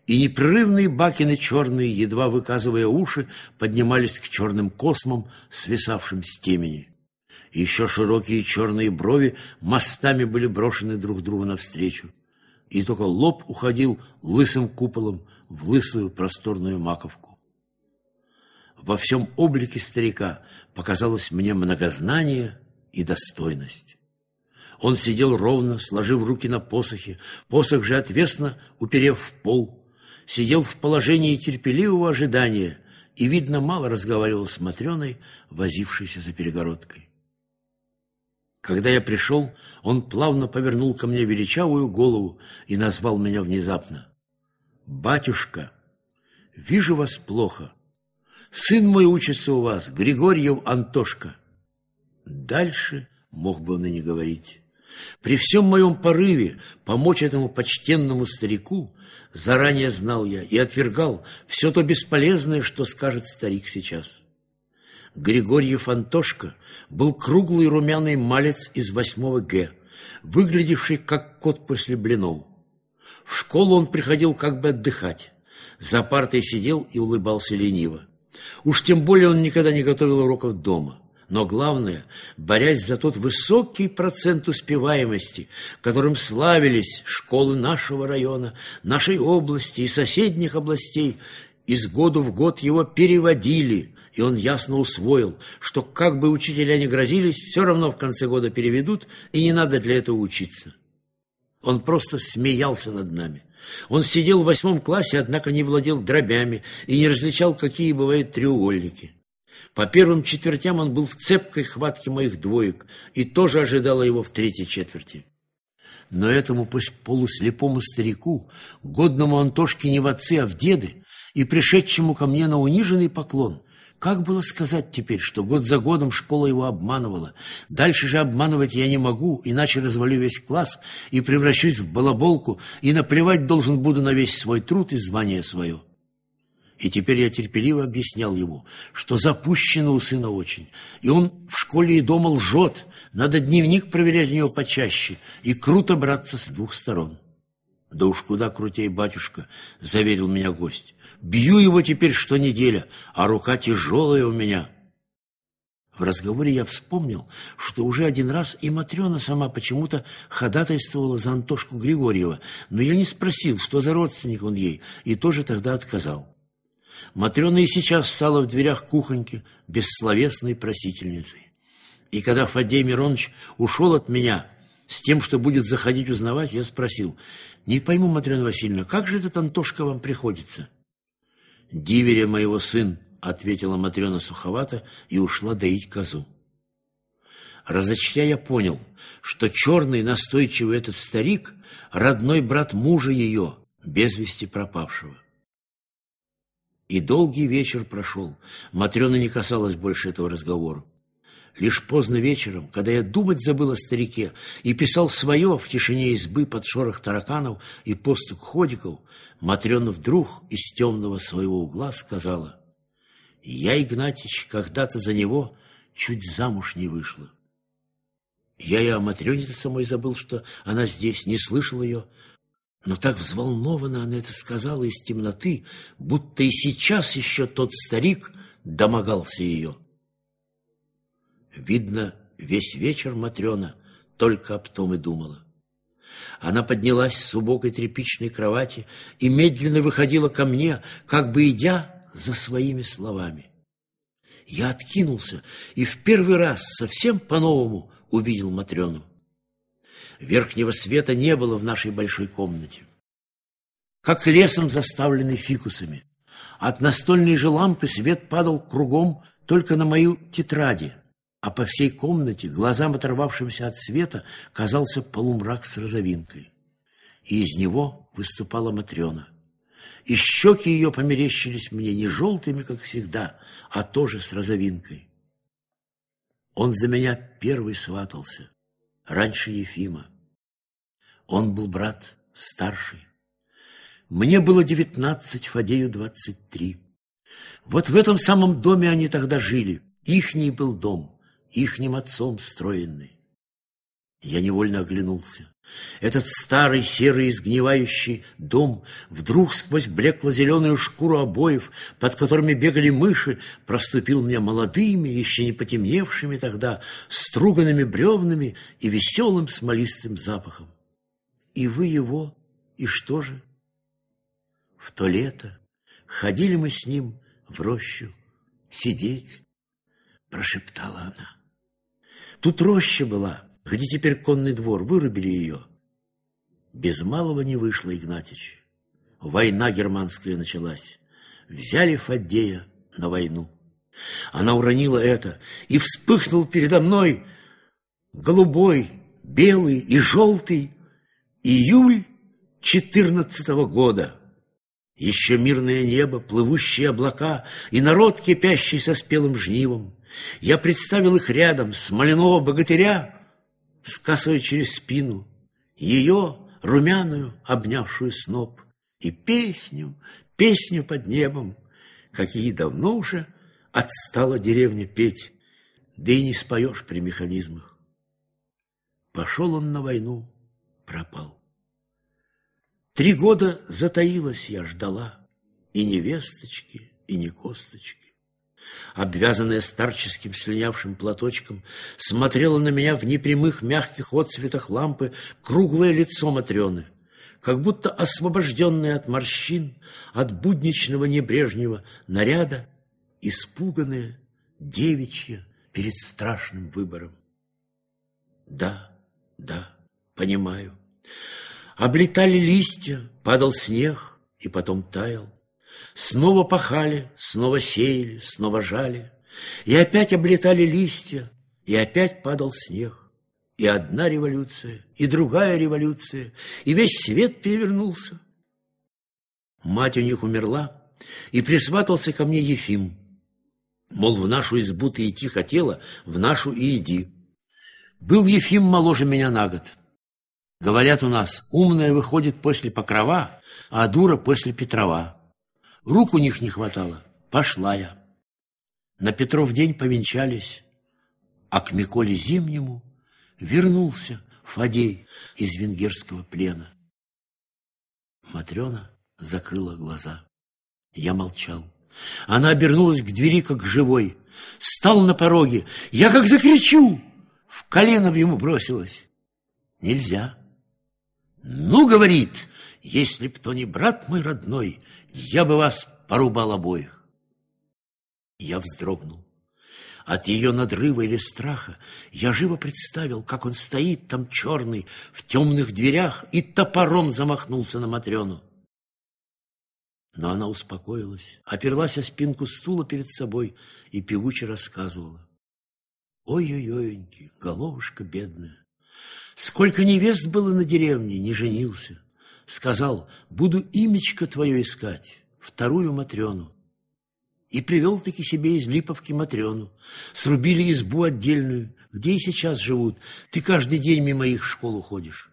И непрерывные бакины черные, едва выказывая уши, поднимались к черным космам, свисавшим с темени. Еще широкие черные брови мостами были брошены друг другу навстречу, и только лоб уходил лысым куполом в лысую просторную маковку. Во всем облике старика показалось мне многознание и достойность. Он сидел ровно, сложив руки на посохе, посох же отвесно уперев в пол, сидел в положении терпеливого ожидания и, видно, мало разговаривал с Матрёной, возившейся за перегородкой. Когда я пришел, он плавно повернул ко мне величавую голову и назвал меня внезапно. «Батюшка, вижу вас плохо. Сын мой учится у вас, Григорьев Антошка». Дальше мог бы он и не говорить. При всем моем порыве помочь этому почтенному старику заранее знал я и отвергал все то бесполезное, что скажет старик сейчас. Григорьев Антошка был круглый румяный малец из восьмого Г, выглядевший как кот после блинов. В школу он приходил как бы отдыхать. За партой сидел и улыбался лениво. Уж тем более он никогда не готовил уроков дома. Но главное, борясь за тот высокий процент успеваемости, которым славились школы нашего района, нашей области и соседних областей, из года в год его переводили, и он ясно усвоил, что как бы учителя не грозились, все равно в конце года переведут, и не надо для этого учиться. Он просто смеялся над нами. Он сидел в восьмом классе, однако не владел дробями и не различал, какие бывают треугольники. По первым четвертям он был в цепкой хватке моих двоек и тоже ожидала его в третьей четверти. Но этому полуслепому старику, годному Антошке не в отцы, а в деды, и пришедшему ко мне на униженный поклон, как было сказать теперь, что год за годом школа его обманывала? Дальше же обманывать я не могу, иначе развалю весь класс и превращусь в балаболку, и наплевать должен буду на весь свой труд и звание свое. И теперь я терпеливо объяснял ему, что запущено у сына очень, и он в школе и дома лжет, надо дневник проверять у него почаще и круто браться с двух сторон. «Да уж куда крутей, батюшка!» — заверил меня гость. «Бью его теперь что неделя, а рука тяжелая у меня». В разговоре я вспомнил, что уже один раз и Матрена сама почему-то ходатайствовала за Антошку Григорьева, но я не спросил, что за родственник он ей, и тоже тогда отказал. Матрена и сейчас стала в дверях кухоньки бессловесной просительницей. И когда Фадей Миронович ушел от меня с тем, что будет заходить узнавать, я спросил, «Не пойму, Матрена Васильевна, как же этот Антошка вам приходится?» «Диверя моего сын», — ответила Матрена суховато и ушла доить козу. Разочтя я понял, что черный настойчивый этот старик — родной брат мужа ее, без вести пропавшего. И долгий вечер прошел. Матрена не касалась больше этого разговора. Лишь поздно вечером, когда я думать забыл о старике и писал свое в тишине избы под шорох тараканов и постук ходиков, Матрена вдруг из темного своего угла сказала, «Я, Игнатьич, когда-то за него чуть замуж не вышла». Я и о Матрёне-то самой забыл, что она здесь, не слышал ее, но так взволнованно она это сказала из темноты, будто и сейчас еще тот старик домогался ее. Видно, весь вечер Матрена только об том и думала. Она поднялась с убогой тряпичной кровати и медленно выходила ко мне, как бы идя за своими словами. Я откинулся и в первый раз совсем по-новому увидел Матрёну. Верхнего света не было в нашей большой комнате. Как лесом заставленный фикусами. От настольной же лампы свет падал кругом только на мою тетради, а по всей комнате, глазам оторвавшимся от света, казался полумрак с розовинкой. И из него выступала Матрена. И щеки ее померещились мне не желтыми, как всегда, а тоже с розовинкой. Он за меня первый сватался, раньше Ефима. Он был брат старший. Мне было девятнадцать, Фадею двадцать три. Вот в этом самом доме они тогда жили, Ихний был дом, ихним отцом строенный. Я невольно оглянулся. Этот старый серый изгнивающий дом вдруг сквозь блекло-зеленую шкуру обоев, под которыми бегали мыши, проступил мне молодыми, еще не потемневшими тогда, струганными бревнами и веселым смолистым запахом. И вы его, и что же? В то лето ходили мы с ним в рощу сидеть, прошептала она. Тут роща была, где теперь конный двор, вырубили ее. Без малого не вышло, Игнатьич. Война германская началась. Взяли Фаддея на войну. Она уронила это, и вспыхнул передо мной голубой, белый и желтый июль четырнадцатого года. Еще мирное небо, плывущие облака и народ, кипящий со спелым жнивом. Я представил их рядом, смоляного богатыря с косой через спину, ее румяную, обнявшую сноп, и песню, песню под небом, какие давно уже отстала деревня петь, да и не споешь при механизмах. Пошел он на войну, пропал. Три года затаилась я, ждала, и невесточки, и не косточки обвязанная старческим слинявшим платочком, смотрела на меня в непрямых мягких отцветах лампы круглое лицо Матрены, как будто освобожденное от морщин, от будничного небрежнего наряда, испуганное, девичье перед страшным выбором. Да, да, понимаю. Облетали листья, падал снег и потом таял. Снова пахали, снова сеяли, снова жали, И опять облетали листья, и опять падал снег. И одна революция, и другая революция, и весь свет перевернулся. Мать у них умерла, и присватался ко мне Ефим. Мол, в нашу избу ты идти хотела, в нашу и иди. Был Ефим моложе меня на год. Говорят у нас, умная выходит после Покрова, а дура после Петрова. Рук у них не хватало. Пошла я. На Петров день повенчались, а к Миколе Зимнему вернулся Фадей из венгерского плена. Матрена закрыла глаза. Я молчал. Она обернулась к двери, как живой. Стал на пороге. Я как закричу! В колено ему бросилась. Нельзя. Ну, говорит, если б то не брат мой родной, я бы вас порубал обоих. Я вздрогнул. От ее надрыва или страха я живо представил, как он стоит там черный в темных дверях и топором замахнулся на Матрёну. Но она успокоилась, оперлась о спинку стула перед собой и певуче рассказывала. Ой-ой-ойеньки, головушка бедная, сколько невест было на деревне, не женился сказал, буду имечко твое искать, вторую Матрёну. И привел-таки себе из Липовки Матрёну. Срубили избу отдельную, где и сейчас живут. Ты каждый день мимо их в школу ходишь.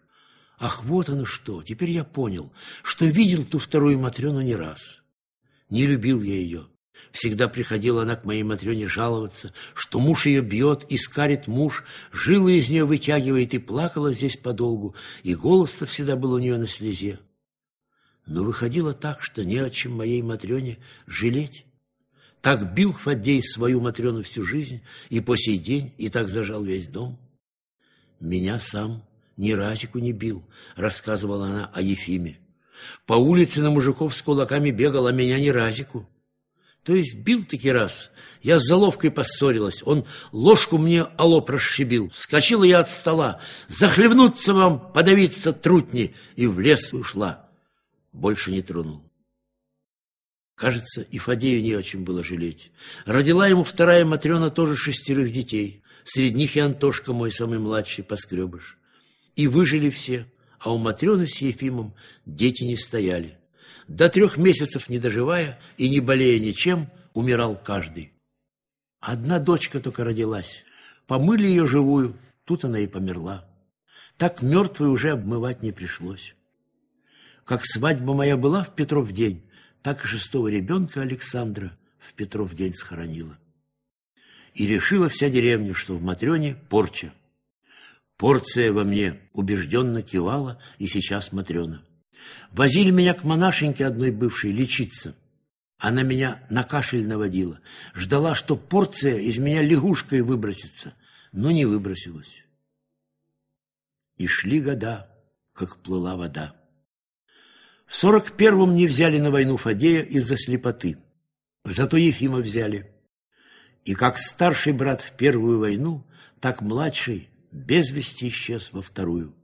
Ах, вот оно что, теперь я понял, что видел ту вторую Матрёну не раз. Не любил я ее. Всегда приходила она к моей Матрёне жаловаться, что муж ее бьет, и скарит муж, жилы из нее вытягивает, и плакала здесь подолгу, и голос-то всегда был у нее на слезе. Но выходило так, что не о чем моей Матрёне жалеть. Так бил Фаддей свою Матрёну всю жизнь, и по сей день, и так зажал весь дом. Меня сам ни разику не бил, рассказывала она о Ефиме. По улице на мужиков с кулаками бегал, а меня ни разику. То есть бил-таки раз. Я с заловкой поссорилась. Он ложку мне алло прошибил. Вскочила я от стола. Захлебнуться вам, подавиться трутни. И в лес ушла. Больше не тронул. Кажется, и Фадею не о чем было жалеть. Родила ему вторая Матрена тоже шестерых детей. Среди них и Антошка, мой самый младший, поскребыш. И выжили все, а у Матрены с Ефимом дети не стояли. До трех месяцев не доживая и не болея ничем, умирал каждый. Одна дочка только родилась. Помыли ее живую, тут она и померла. Так мертвой уже обмывать не пришлось. Как свадьба моя была в Петров день, так и шестого ребенка Александра в Петров день схоронила. и решила вся деревня, что в Матрёне порча. Порция во мне убежденно кивала, и сейчас Матрёна. Возили меня к монашеньке одной бывшей лечиться. Она меня на кашель наводила, ждала, что порция из меня лягушкой выбросится, но не выбросилась. И шли года, как плыла вода. В сорок первом не взяли на войну Фадея из-за слепоты. Зато Ефима взяли. И как старший брат в первую войну, так младший без вести исчез во вторую.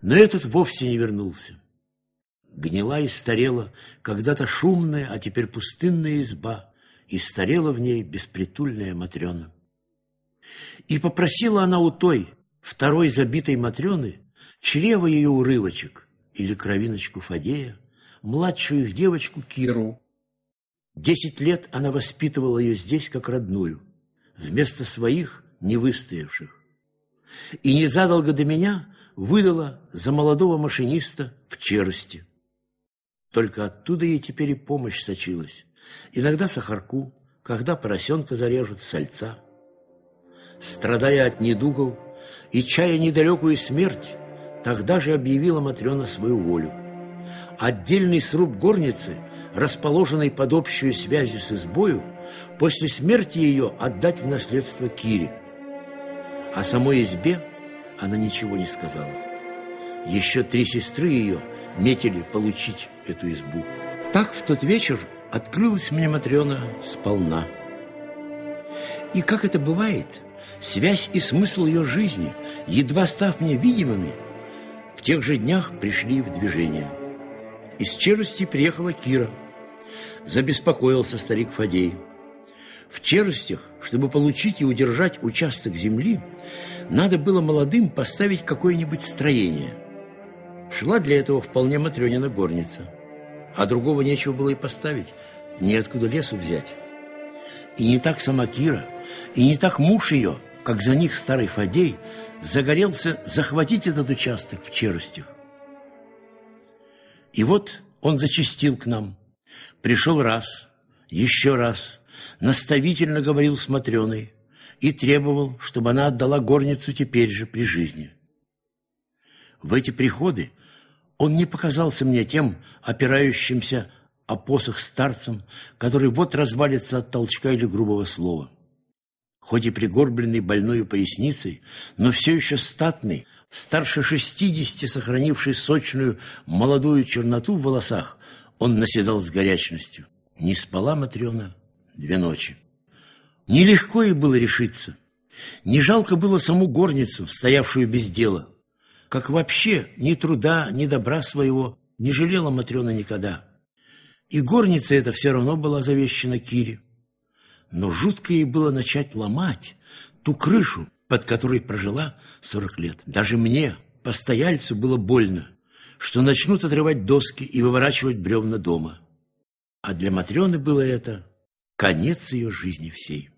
Но этот вовсе не вернулся. Гнила и старела когда-то шумная, а теперь пустынная изба, и старела в ней беспритульная Матрена. И попросила она у той, второй забитой Матрены, чрево ее урывочек или кровиночку Фадея, младшую их девочку Киру. Десять лет она воспитывала ее здесь как родную, вместо своих невыстоявших. И незадолго до меня выдала за молодого машиниста в черости. Только оттуда ей теперь и помощь сочилась. Иногда сахарку, когда поросенка зарежут, сальца. Страдая от недугов и чая недалекую смерть, тогда же объявила Матрена свою волю. Отдельный сруб горницы, расположенный под общую связью с избою, после смерти ее отдать в наследство Кире. О самой избе она ничего не сказала. Еще три сестры ее метили получить эту избу. Так в тот вечер открылась мне Матрена сполна. И как это бывает, связь и смысл ее жизни, едва став мне видимыми, в тех же днях пришли в движение. Из Черости приехала Кира. Забеспокоился старик Фадей. В Черостях, чтобы получить и удержать участок земли, надо было молодым поставить какое-нибудь строение – Шла для этого вполне Матрёнина горница. А другого нечего было и поставить, неоткуда лесу взять. И не так сама Кира, и не так муж ее, как за них старый Фадей, загорелся захватить этот участок в Черустях. И вот он зачастил к нам. Пришел раз, еще раз, наставительно говорил с Матрёной и требовал, чтобы она отдала горницу теперь же при жизни. В эти приходы он не показался мне тем опирающимся о посох старцем, который вот развалится от толчка или грубого слова. Хоть и пригорбленный больною поясницей, но все еще статный, старше шестидесяти, сохранивший сочную молодую черноту в волосах, он наседал с горячностью. Не спала Матрена две ночи. Нелегко ей было решиться. Не жалко было саму горницу, стоявшую без дела как вообще ни труда, ни добра своего не жалела Матрена никогда. И горница эта все равно была завещена Кире. Но жутко ей было начать ломать ту крышу, под которой прожила сорок лет. Даже мне, постояльцу, было больно, что начнут отрывать доски и выворачивать бревна дома. А для Матрены было это конец ее жизни всей.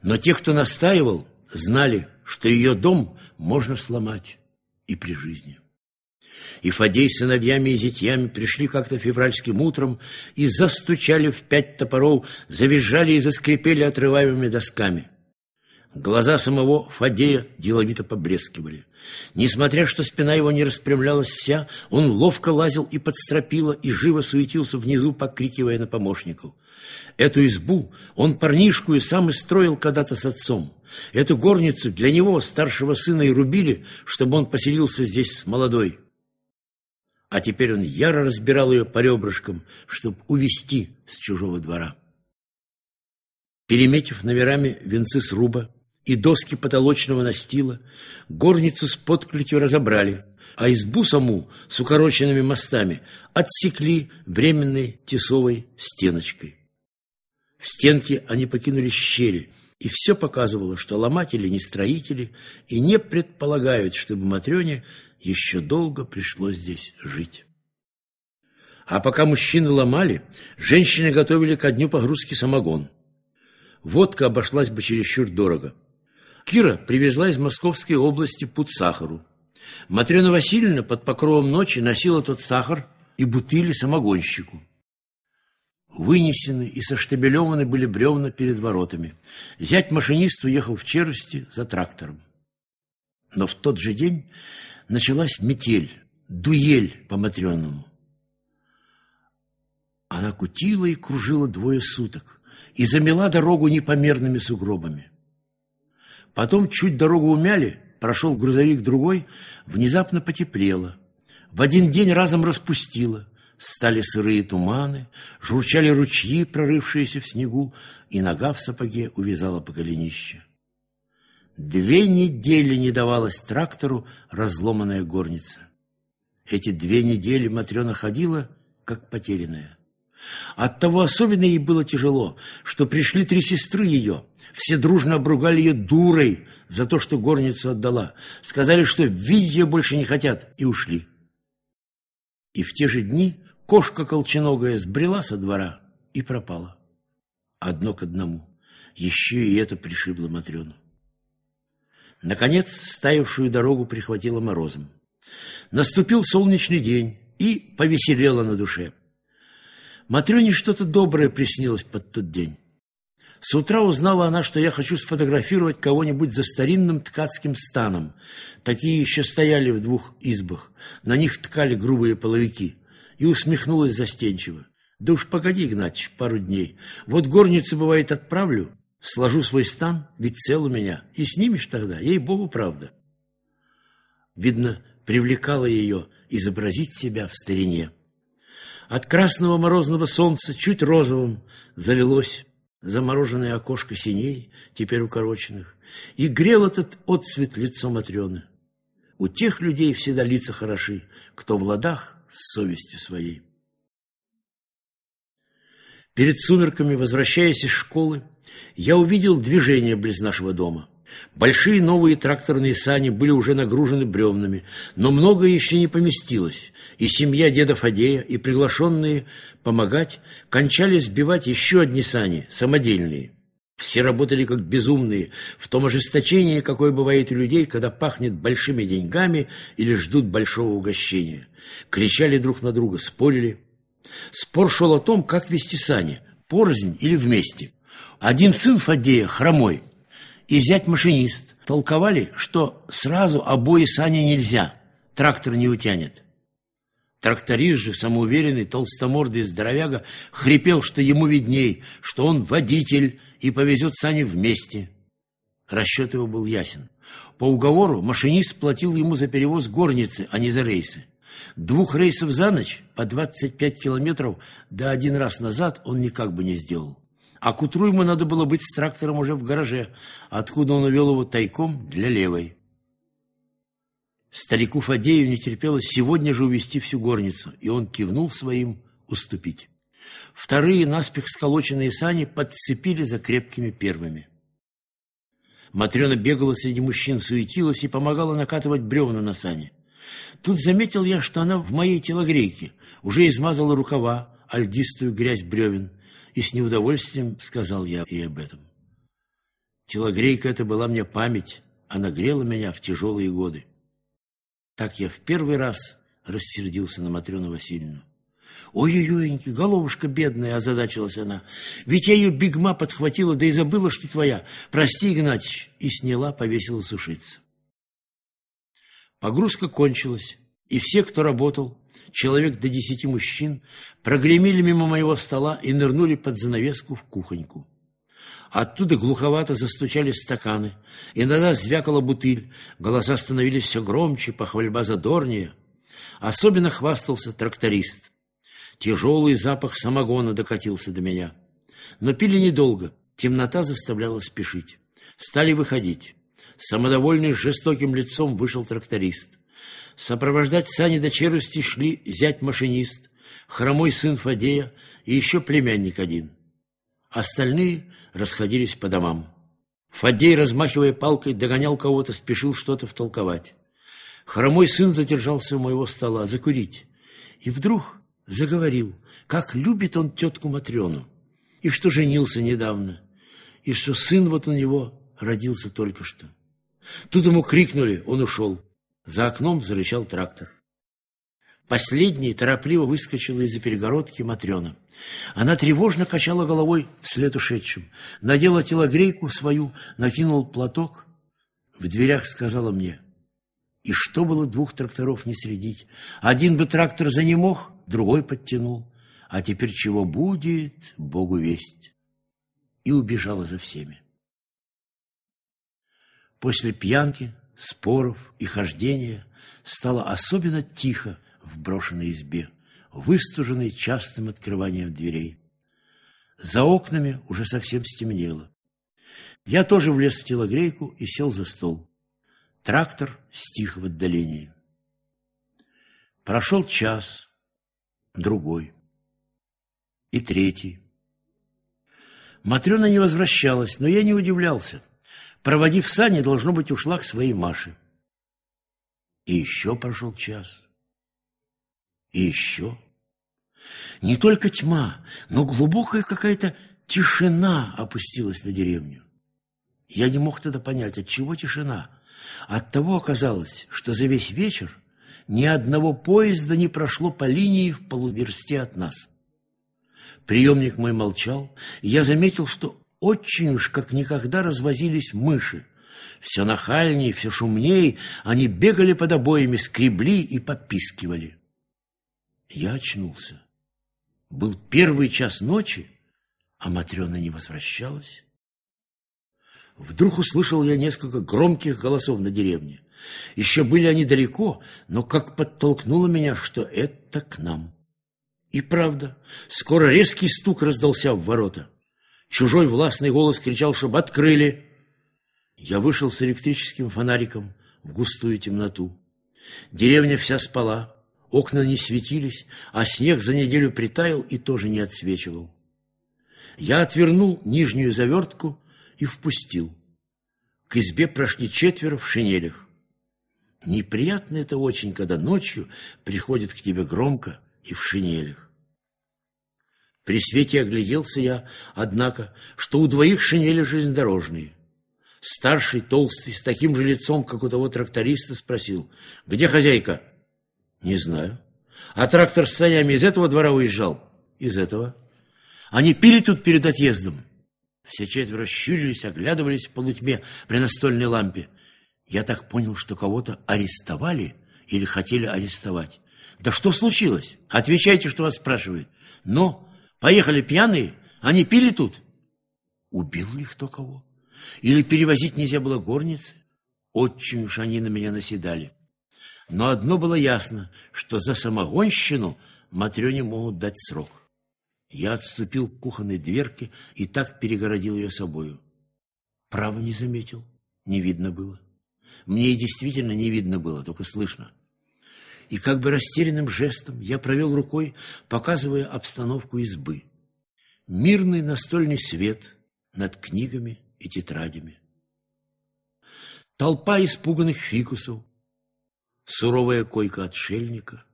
Но те, кто настаивал, знали, что ее дом можно сломать и при жизни. И Фадей с сыновьями и зятьями пришли как-то февральским утром и застучали в пять топоров, завизжали и заскрипели отрываемыми досками. Глаза самого Фадея деловито поблескивали. Несмотря, что спина его не распрямлялась вся, он ловко лазил и под стропила, и живо суетился внизу, покрикивая на помощников. Эту избу он парнишку и сам и строил когда-то с отцом. Эту горницу для него, старшего сына, и рубили, чтобы он поселился здесь с молодой. А теперь он яро разбирал ее по ребрышкам, чтобы увести с чужого двора. Переметив номерами венцы сруба и доски потолочного настила, горницу с подклетью разобрали, а избу саму с укороченными мостами отсекли временной тесовой стеночкой. В стенке они покинули щели, и все показывало, что ломатели не строители и не предполагают, чтобы Матрёне еще долго пришлось здесь жить. А пока мужчины ломали, женщины готовили ко дню погрузки самогон. Водка обошлась бы чересчур дорого. Кира привезла из Московской области пуд сахару. Матрена Васильевна под покровом ночи носила тот сахар и бутыли самогонщику. Вынесены и соштабелеваны были бревна перед воротами. Зять машинист уехал в Червости за трактором. Но в тот же день началась метель, дуель по Матренному. Она кутила и кружила двое суток и замела дорогу непомерными сугробами. Потом чуть дорогу умяли, прошел грузовик другой, внезапно потеплело. В один день разом распустило. Стали сырые туманы, журчали ручьи, прорывшиеся в снегу, и нога в сапоге увязала по голенище. Две недели не давалась трактору разломанная горница. Эти две недели Матрена ходила, как потерянная. Оттого особенно ей было тяжело, что пришли три сестры ее. Все дружно обругали ее дурой за то, что горницу отдала. Сказали, что видеть ее больше не хотят, и ушли. И в те же дни кошка колченогая сбрела со двора и пропала. Одно к одному. Еще и это пришибло Матрёну. Наконец, стаившую дорогу прихватило морозом. Наступил солнечный день, и повеселело на душе. Матрёне что-то доброе приснилось под тот день. С утра узнала она, что я хочу сфотографировать кого-нибудь за старинным ткацким станом. Такие еще стояли в двух избах. На них ткали грубые половики. И усмехнулась застенчиво. Да уж погоди, Игнатьич, пару дней. Вот горницу, бывает, отправлю, сложу свой стан, ведь цел у меня. И снимешь тогда, ей-богу, правда. Видно, привлекало ее изобразить себя в старине. От красного морозного солнца чуть розовым залилось замороженное окошко синей, теперь укороченных, и грел этот отцвет лицо Матрёны. У тех людей всегда лица хороши, кто в ладах с совестью своей. Перед сумерками, возвращаясь из школы, я увидел движение близ нашего дома. Большие новые тракторные сани были уже нагружены бревнами, но многое еще не поместилось, и семья деда Фадея, и приглашенные помогать кончали сбивать еще одни сани, самодельные. Все работали как безумные, в том ожесточении, какое бывает у людей, когда пахнет большими деньгами или ждут большого угощения. Кричали друг на друга, спорили. Спор шел о том, как вести сани, порознь или вместе. Один сын Фадея, хромой, и зять-машинист толковали, что сразу обои сани нельзя, трактор не утянет. Тракторист же, самоуверенный, толстомордый здоровяга, хрипел, что ему видней, что он водитель и повезет сани вместе. Расчет его был ясен. По уговору машинист платил ему за перевоз горницы, а не за рейсы. Двух рейсов за ночь по 25 километров да один раз назад он никак бы не сделал. А к утру ему надо было быть с трактором уже в гараже, откуда он увел его тайком для левой. Старику Фадею не терпелось сегодня же увести всю горницу, и он кивнул своим уступить. Вторые, наспех сколоченные сани подцепили за крепкими первыми. Матрена бегала среди мужчин, суетилась и помогала накатывать бревна на сани. Тут заметил я, что она в моей телогрейке уже измазала рукава, альдистую грязь бревен, и с неудовольствием сказал я ей об этом. Телогрейка это была мне память, она грела меня в тяжелые годы. Так я в первый раз рассердился на Матрёну Васильевну. «Ой-ой-ой, головушка бедная!» – озадачилась она. «Ведь я ее бигма подхватила, да и забыла, что твоя. Прости, Игнатьич!» И сняла, повесила сушиться. Погрузка кончилась, и все, кто работал, человек до десяти мужчин, прогремели мимо моего стола и нырнули под занавеску в кухоньку. Оттуда глуховато застучали стаканы, иногда звякала бутыль, голоса становились все громче, похвальба задорнее. Особенно хвастался тракторист. Тяжелый запах самогона докатился до меня. Но пили недолго, темнота заставляла спешить. Стали выходить. Самодовольный с жестоким лицом вышел тракторист. Сопровождать сани до челюсти шли зять-машинист, хромой сын Фадея и еще племянник один. Остальные расходились по домам. Фадей, размахивая палкой, догонял кого-то, спешил что-то втолковать. Хромой сын задержался у моего стола закурить. И вдруг заговорил, как любит он тетку Матрёну, и что женился недавно, и что сын вот у него родился только что. Тут ему крикнули, он ушел. За окном зарычал трактор. Последней торопливо выскочила из-за перегородки Матрена. Она тревожно качала головой вслед ушедшим, надела телогрейку свою, накинула платок. В дверях сказала мне, и что было двух тракторов не средить? Один бы трактор за не мог, другой подтянул. А теперь чего будет, Богу весть. И убежала за всеми. После пьянки, споров и хождения стало особенно тихо в брошенной избе, выстуженной частым открыванием дверей. За окнами уже совсем стемнело. Я тоже влез в телогрейку и сел за стол. Трактор стих в отдалении. Прошел час, другой и третий. Матрена не возвращалась, но я не удивлялся. Проводив сани, должно быть, ушла к своей Маше. И еще прошел час. И еще. Не только тьма, но глубокая какая-то тишина опустилась на деревню. Я не мог тогда понять, от чего тишина. От того оказалось, что за весь вечер ни одного поезда не прошло по линии в полуверсте от нас. Приемник мой молчал, и я заметил, что очень уж как никогда развозились мыши. Все нахальнее, все шумнее, они бегали под обоями, скребли и попискивали. Я очнулся. Был первый час ночи, а Матрена не возвращалась. Вдруг услышал я несколько громких голосов на деревне. Еще были они далеко, но как подтолкнуло меня, что это к нам. И правда, скоро резкий стук раздался в ворота. Чужой властный голос кричал, чтобы открыли. Я вышел с электрическим фонариком в густую темноту. Деревня вся спала, окна не светились, а снег за неделю притаял и тоже не отсвечивал. Я отвернул нижнюю завертку и впустил. К избе прошли четверо в шинелях. Неприятно это очень, когда ночью приходит к тебе громко и в шинелях. При свете огляделся я, однако, что у двоих шинели железнодорожные. Старший, толстый, с таким же лицом, как у того тракториста, спросил, «Где хозяйка?» «Не знаю». «А трактор с санями из этого двора уезжал?» «Из этого». «Они пили тут перед отъездом?» Все четверо щурились, оглядывались в полутьме при настольной лампе. Я так понял, что кого-то арестовали или хотели арестовать. «Да что случилось? Отвечайте, что вас спрашивают». «Но поехали пьяные? Они пили тут?» Убил ли кто кого? Или перевозить нельзя было горницы? Очень уж они на меня наседали. Но одно было ясно, что за самогонщину Матрёне могут дать срок. Я отступил к кухонной дверке и так перегородил ее собою. Право не заметил, не видно было. Мне и действительно не видно было, только слышно. И как бы растерянным жестом я провел рукой, показывая обстановку избы. Мирный настольный свет над книгами и тетрадями. Толпа испуганных фикусов, суровая койка отшельника,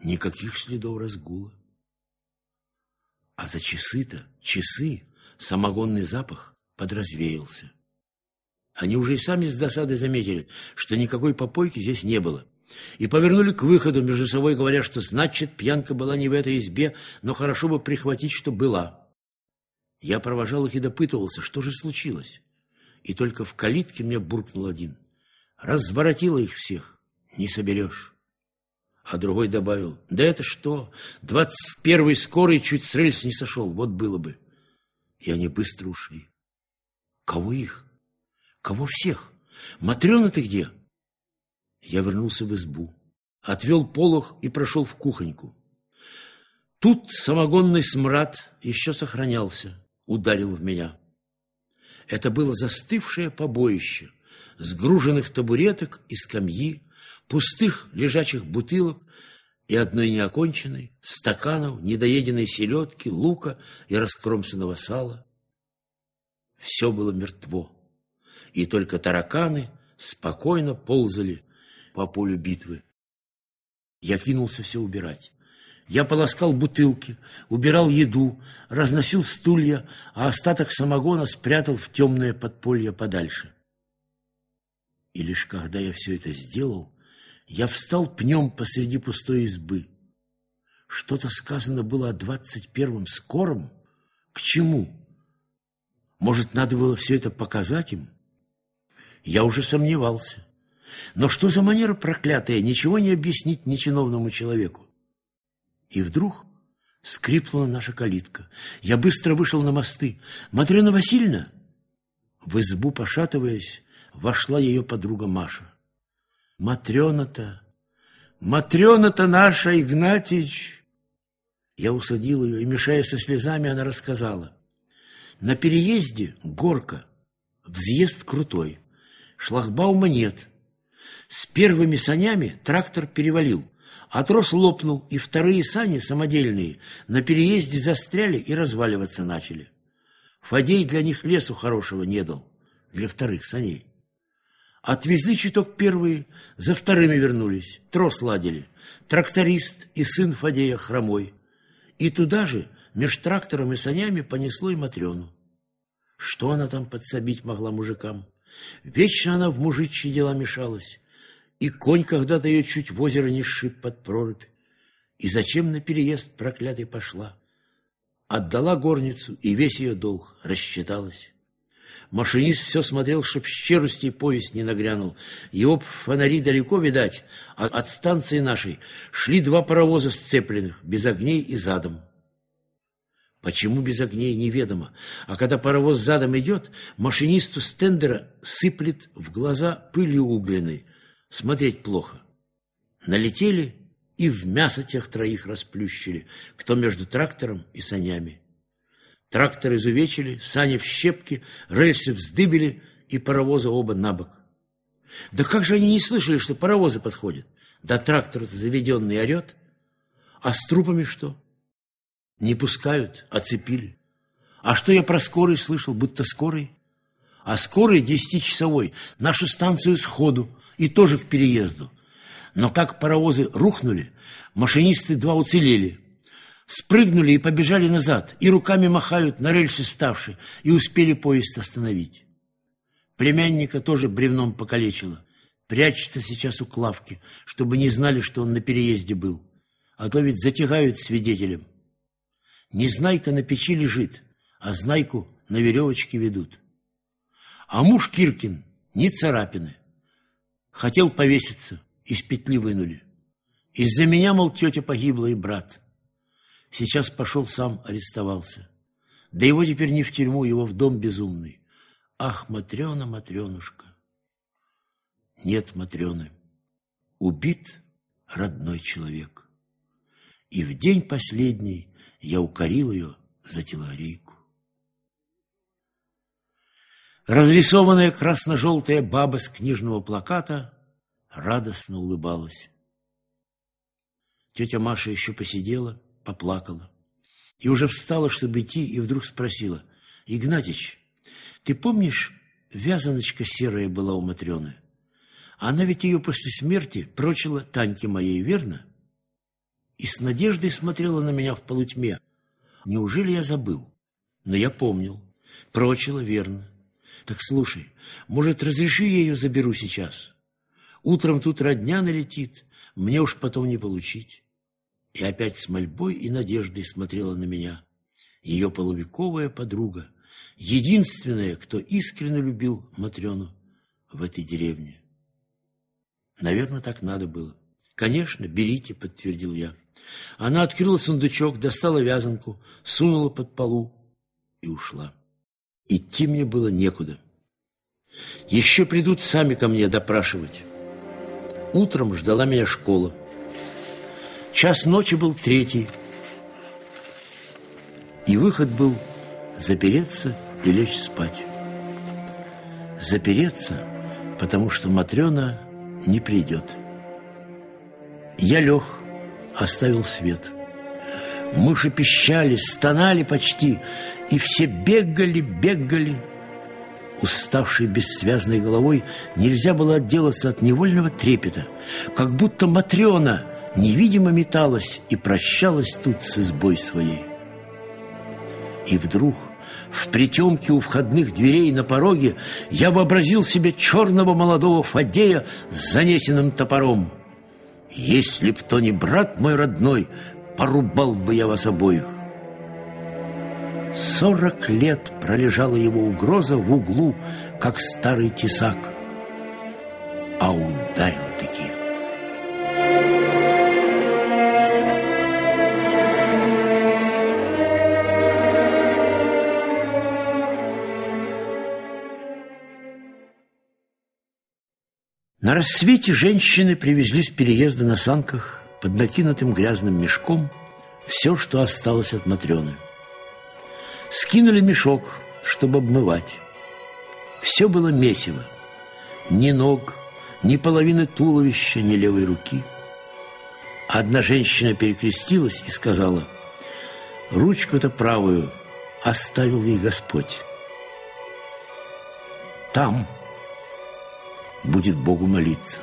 никаких следов разгула. А за часы-то, часы, самогонный запах подразвеялся. Они уже и сами с досадой заметили, что никакой попойки здесь не было, и повернули к выходу, между собой говоря, что значит, пьянка была не в этой избе, но хорошо бы прихватить, что была. Я провожал их и допытывался, что же случилось. И только в калитке мне буркнул один. Разворотило их всех, не соберешь. А другой добавил, да это что, двадцать первый скорый чуть с рельс не сошел, вот было бы. И они быстро ушли. Кого их? Кого всех? Матрена ты где? Я вернулся в избу, отвел полох и прошел в кухоньку. Тут самогонный смрад еще сохранялся ударил в меня. Это было застывшее побоище, сгруженных табуреток и скамьи, пустых лежачих бутылок и одной неоконченной, стаканов, недоеденной селедки, лука и раскромсанного сала. Все было мертво, и только тараканы спокойно ползали по полю битвы. Я кинулся все убирать. Я полоскал бутылки, убирал еду, разносил стулья, а остаток самогона спрятал в темное подполье подальше. И лишь когда я все это сделал, Я встал пнем посреди пустой избы. Что-то сказано было о двадцать первом скором? К чему? Может, надо было все это показать им? Я уже сомневался. Но что за манера проклятая, ничего не объяснить нечиновному человеку? И вдруг скрипнула наша калитка. Я быстро вышел на мосты. «Матрена Васильевна!» В избу, пошатываясь, вошла ее подруга Маша. «Матрена-то! Матрена-то наша, Игнатьич!» Я усадил ее, и, мешая со слезами, она рассказала. На переезде горка, взъезд крутой, шлагбаума нет. С первыми санями трактор перевалил, а трос лопнул, и вторые сани, самодельные, на переезде застряли и разваливаться начали. Фадей для них лесу хорошего не дал, для вторых саней. Отвезли чуток первые, за вторыми вернулись, трос ладили, тракторист и сын Фадея хромой. И туда же меж трактором и санями понесло и Матрёну. Что она там подсобить могла мужикам? Вечно она в мужичьи дела мешалась. И конь когда-то ее чуть в озеро не сшиб под прорубь. И зачем на переезд проклятый пошла? Отдала горницу, и весь ее долг рассчиталась. Машинист все смотрел, чтоб с челюстей поезд не нагрянул. Его фонари далеко видать, а от станции нашей шли два паровоза сцепленных, без огней и задом. Почему без огней, неведомо. А когда паровоз задом идет, машинисту стендера сыплет в глаза пылью угленной. Смотреть плохо. Налетели и в мясо тех троих расплющили, кто между трактором и санями. Трактор изувечили, сани в щепки, рельсы вздыбили и паровозы оба на бок. Да как же они не слышали, что паровозы подходят? Да трактор заведенный орет. А с трупами что? Не пускают, оцепили. А что я про скорый слышал, будто скорый? А скорый десятичасовой нашу станцию сходу и тоже к переезду. Но как паровозы рухнули, машинисты два уцелели. Спрыгнули и побежали назад, и руками махают на рельсы ставшие, и успели поезд остановить. Племянника тоже бревном покалечило. Прячется сейчас у Клавки, чтобы не знали, что он на переезде был. А то ведь затягают свидетелем. Незнайка на печи лежит, а знайку на веревочке ведут. А муж Киркин не царапины. Хотел повеситься, из петли вынули. Из-за меня, мол, тетя погибла и брат. Сейчас пошел сам, арестовался. Да его теперь не в тюрьму, его в дом безумный. Ах, Матрена, Матренушка! Нет Матрены. Убит родной человек. И в день последний я укорил ее за телорейку. Разрисованная красно-желтая баба с книжного плаката радостно улыбалась. Тетя Маша еще посидела, поплакала. И уже встала, чтобы идти, и вдруг спросила. «Игнатич, ты помнишь, вязаночка серая была у Матрены? Она ведь ее после смерти прочила Таньке моей, верно?» И с надеждой смотрела на меня в полутьме. Неужели я забыл? Но я помнил. Прочила верно. Так слушай, может, разреши я ее заберу сейчас? Утром тут родня налетит, мне уж потом не получить. И опять с мольбой и надеждой смотрела на меня. Ее полувековая подруга, единственная, кто искренне любил Матрёну в этой деревне. Наверное, так надо было. «Конечно, берите», — подтвердил я. Она открыла сундучок, достала вязанку, сунула под полу и ушла. Идти мне было некуда. Еще придут сами ко мне допрашивать. Утром ждала меня школа. Час ночи был третий. И выход был запереться и лечь спать. Запереться, потому что Матрена не придет. Я лег, оставил свет. Мыши пищали, стонали почти, и все бегали, бегали. Уставшей бессвязной головой нельзя было отделаться от невольного трепета, как будто Матрена невидимо металась и прощалась тут с избой своей. И вдруг в притемке у входных дверей на пороге я вообразил себе черного молодого Фадея с занесенным топором – Если б то не брат мой родной, порубал бы я вас обоих. Сорок лет пролежала его угроза в углу, как старый тесак, а ударила-таки. На рассвете женщины привезли с переезда на санках под накинутым грязным мешком все, что осталось от Матрены. Скинули мешок, чтобы обмывать. Все было месиво. Ни ног, ни половины туловища, ни левой руки. Одна женщина перекрестилась и сказала, «Ручку-то правую оставил ей Господь. Там» будет Богу молиться.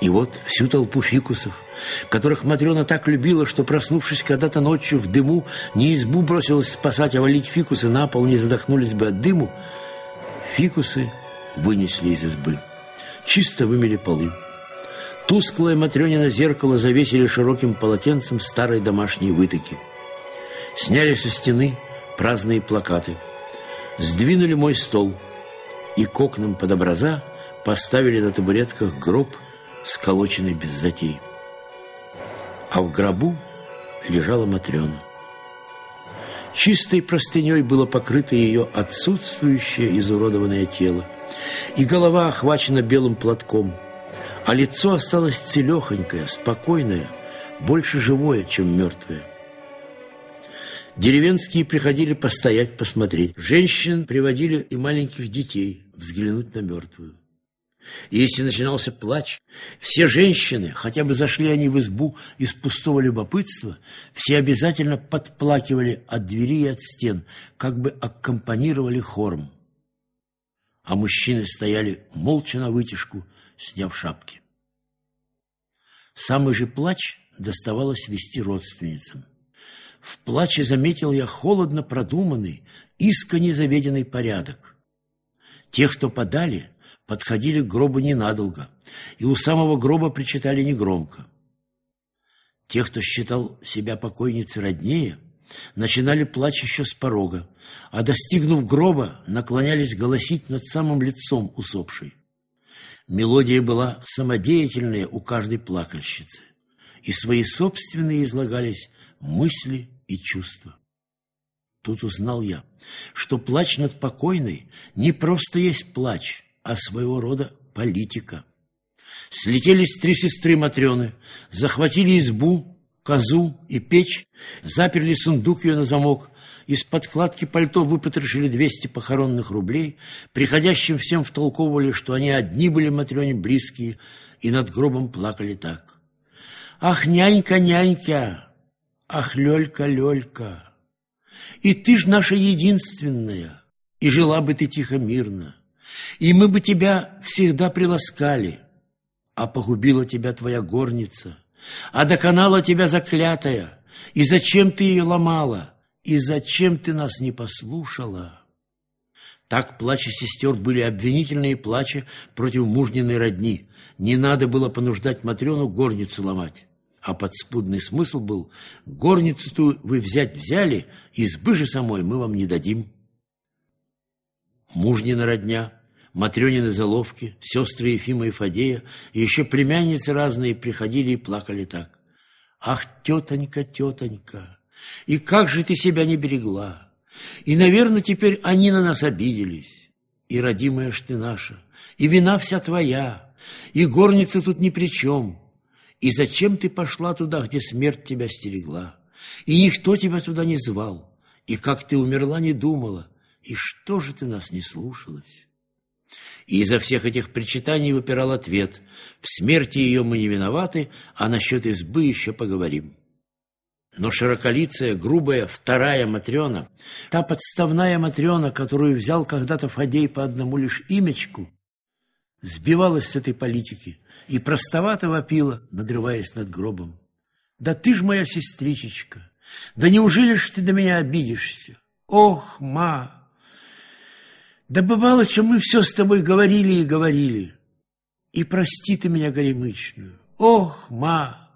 И вот всю толпу фикусов, которых Матрена так любила, что, проснувшись когда-то ночью в дыму, не избу бросилась спасать, а валить фикусы на пол, не задохнулись бы от дыму, фикусы вынесли из избы. Чисто вымели полы. Тусклое Матрёнино зеркало завесили широким полотенцем старой домашней вытоки. Сняли со стены праздные плакаты. Сдвинули мой стол – и к окнам под образа поставили на табуретках гроб, сколоченный без затей. А в гробу лежала Матрена. Чистой простыней было покрыто ее отсутствующее изуродованное тело, и голова охвачена белым платком, а лицо осталось целехонькое, спокойное, больше живое, чем мертвое. Деревенские приходили постоять, посмотреть. Женщин приводили и маленьких детей взглянуть на мертвую. Если начинался плач, все женщины, хотя бы зашли они в избу из пустого любопытства, все обязательно подплакивали от двери и от стен, как бы аккомпанировали хором. А мужчины стояли молча на вытяжку, сняв шапки. Самый же плач доставалось вести родственницам. В плаче заметил я холодно продуманный, искренне заведенный порядок. Тех, кто подали, подходили к гробу ненадолго, и у самого гроба причитали негромко. Тех, кто считал себя покойницей роднее, начинали плач еще с порога, а, достигнув гроба, наклонялись голосить над самым лицом усопшей. Мелодия была самодеятельная у каждой плакальщицы, и свои собственные излагались мысли и чувства. Тут узнал я, что плач над покойной не просто есть плач, а своего рода политика. Слетелись три сестры Матрены, захватили избу, козу и печь, заперли сундук ее на замок, из подкладки пальто выпотрошили двести похоронных рублей, приходящим всем втолковывали, что они одни были Матрене близкие, и над гробом плакали так. «Ах, нянька, нянька! Ах, Лёлька, Лёлька, и ты ж наша единственная, и жила бы ты тихо мирно, и мы бы тебя всегда приласкали, а погубила тебя твоя горница, а доконала тебя заклятая, и зачем ты ее ломала, и зачем ты нас не послушала?» Так плачи сестер были обвинительные плачи против мужниной родни. Не надо было понуждать Матрёну горницу ломать а подспудный смысл был «Горницу вы взять взяли, избы же самой мы вам не дадим». Мужнина родня, Матрёнины заловки, сестры Ефима и Фадея, и еще племянницы разные приходили и плакали так. «Ах, тетонька, тетонька, и как же ты себя не берегла! И, наверное, теперь они на нас обиделись. И родимая ж ты наша, и вина вся твоя, и горница тут ни при чем». И зачем ты пошла туда, где смерть тебя стерегла? И никто тебя туда не звал. И как ты умерла, не думала. И что же ты нас не слушалась? И изо всех этих причитаний выпирал ответ. В смерти ее мы не виноваты, а насчет избы еще поговорим. Но широколицая, грубая, вторая Матрена, та подставная Матрена, которую взял когда-то Фадей по одному лишь имечку, сбивалась с этой политики и простовато вопила, надрываясь над гробом. «Да ты ж моя сестричечка! Да неужели ж ты до меня обидишься? Ох, ма! Да бывало, что мы все с тобой говорили и говорили. И прости ты меня горемычную. ох, ма!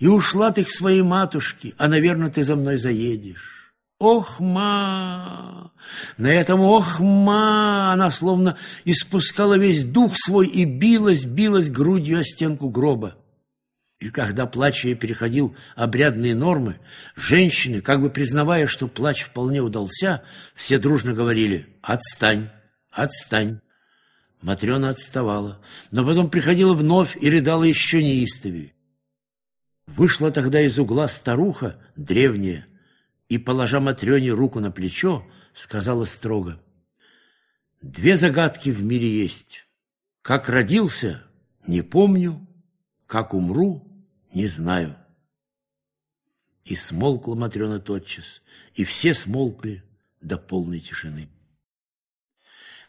И ушла ты к своей матушке, а, наверное, ты за мной заедешь. Ох, ма! На этом ох, ма! Она словно испускала весь дух свой и билась, билась грудью о стенку гроба. И когда плач ее переходил обрядные нормы, женщины, как бы признавая, что плач вполне удался, все дружно говорили «Отстань, отстань». Матрена отставала, но потом приходила вновь и рыдала еще неистовее. Вышла тогда из угла старуха, древняя, и, положа Матрёне руку на плечо, сказала строго, «Две загадки в мире есть. Как родился, не помню, как умру, не знаю». И смолкла Матрена тотчас, и все смолкли до полной тишины.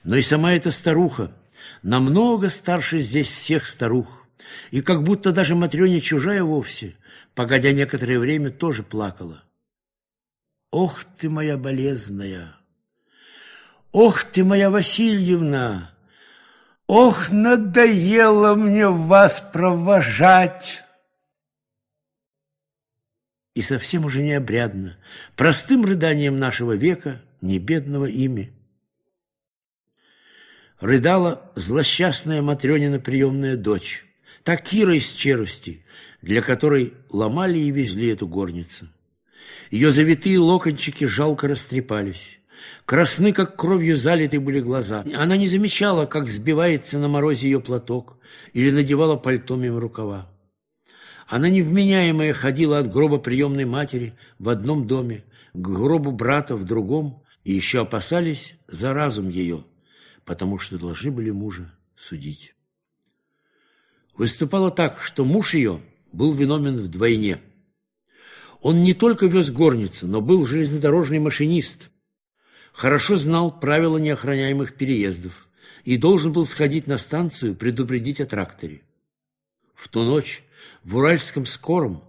Но и сама эта старуха, намного старше здесь всех старух, и как будто даже Матрёне чужая вовсе, погодя некоторое время, тоже плакала. «Ох ты моя болезная! Ох ты моя Васильевна! Ох, надоело мне вас провожать!» И совсем уже необрядно, простым рыданием нашего века, не бедного ими, рыдала злосчастная Матрёнина приемная дочь, та Кира из Черусти, для которой ломали и везли эту горницу. Ее завитые локончики жалко растрепались. Красны, как кровью залиты были глаза. Она не замечала, как сбивается на морозе ее платок или надевала пальто мимо рукава. Она невменяемая ходила от гроба приемной матери в одном доме, к гробу брата в другом, и еще опасались за разум ее – потому что должны были мужа судить. Выступало так, что муж ее был виновен вдвойне. Он не только вез горницу, но был железнодорожный машинист, хорошо знал правила неохраняемых переездов и должен был сходить на станцию предупредить о тракторе. В ту ночь в Уральском скором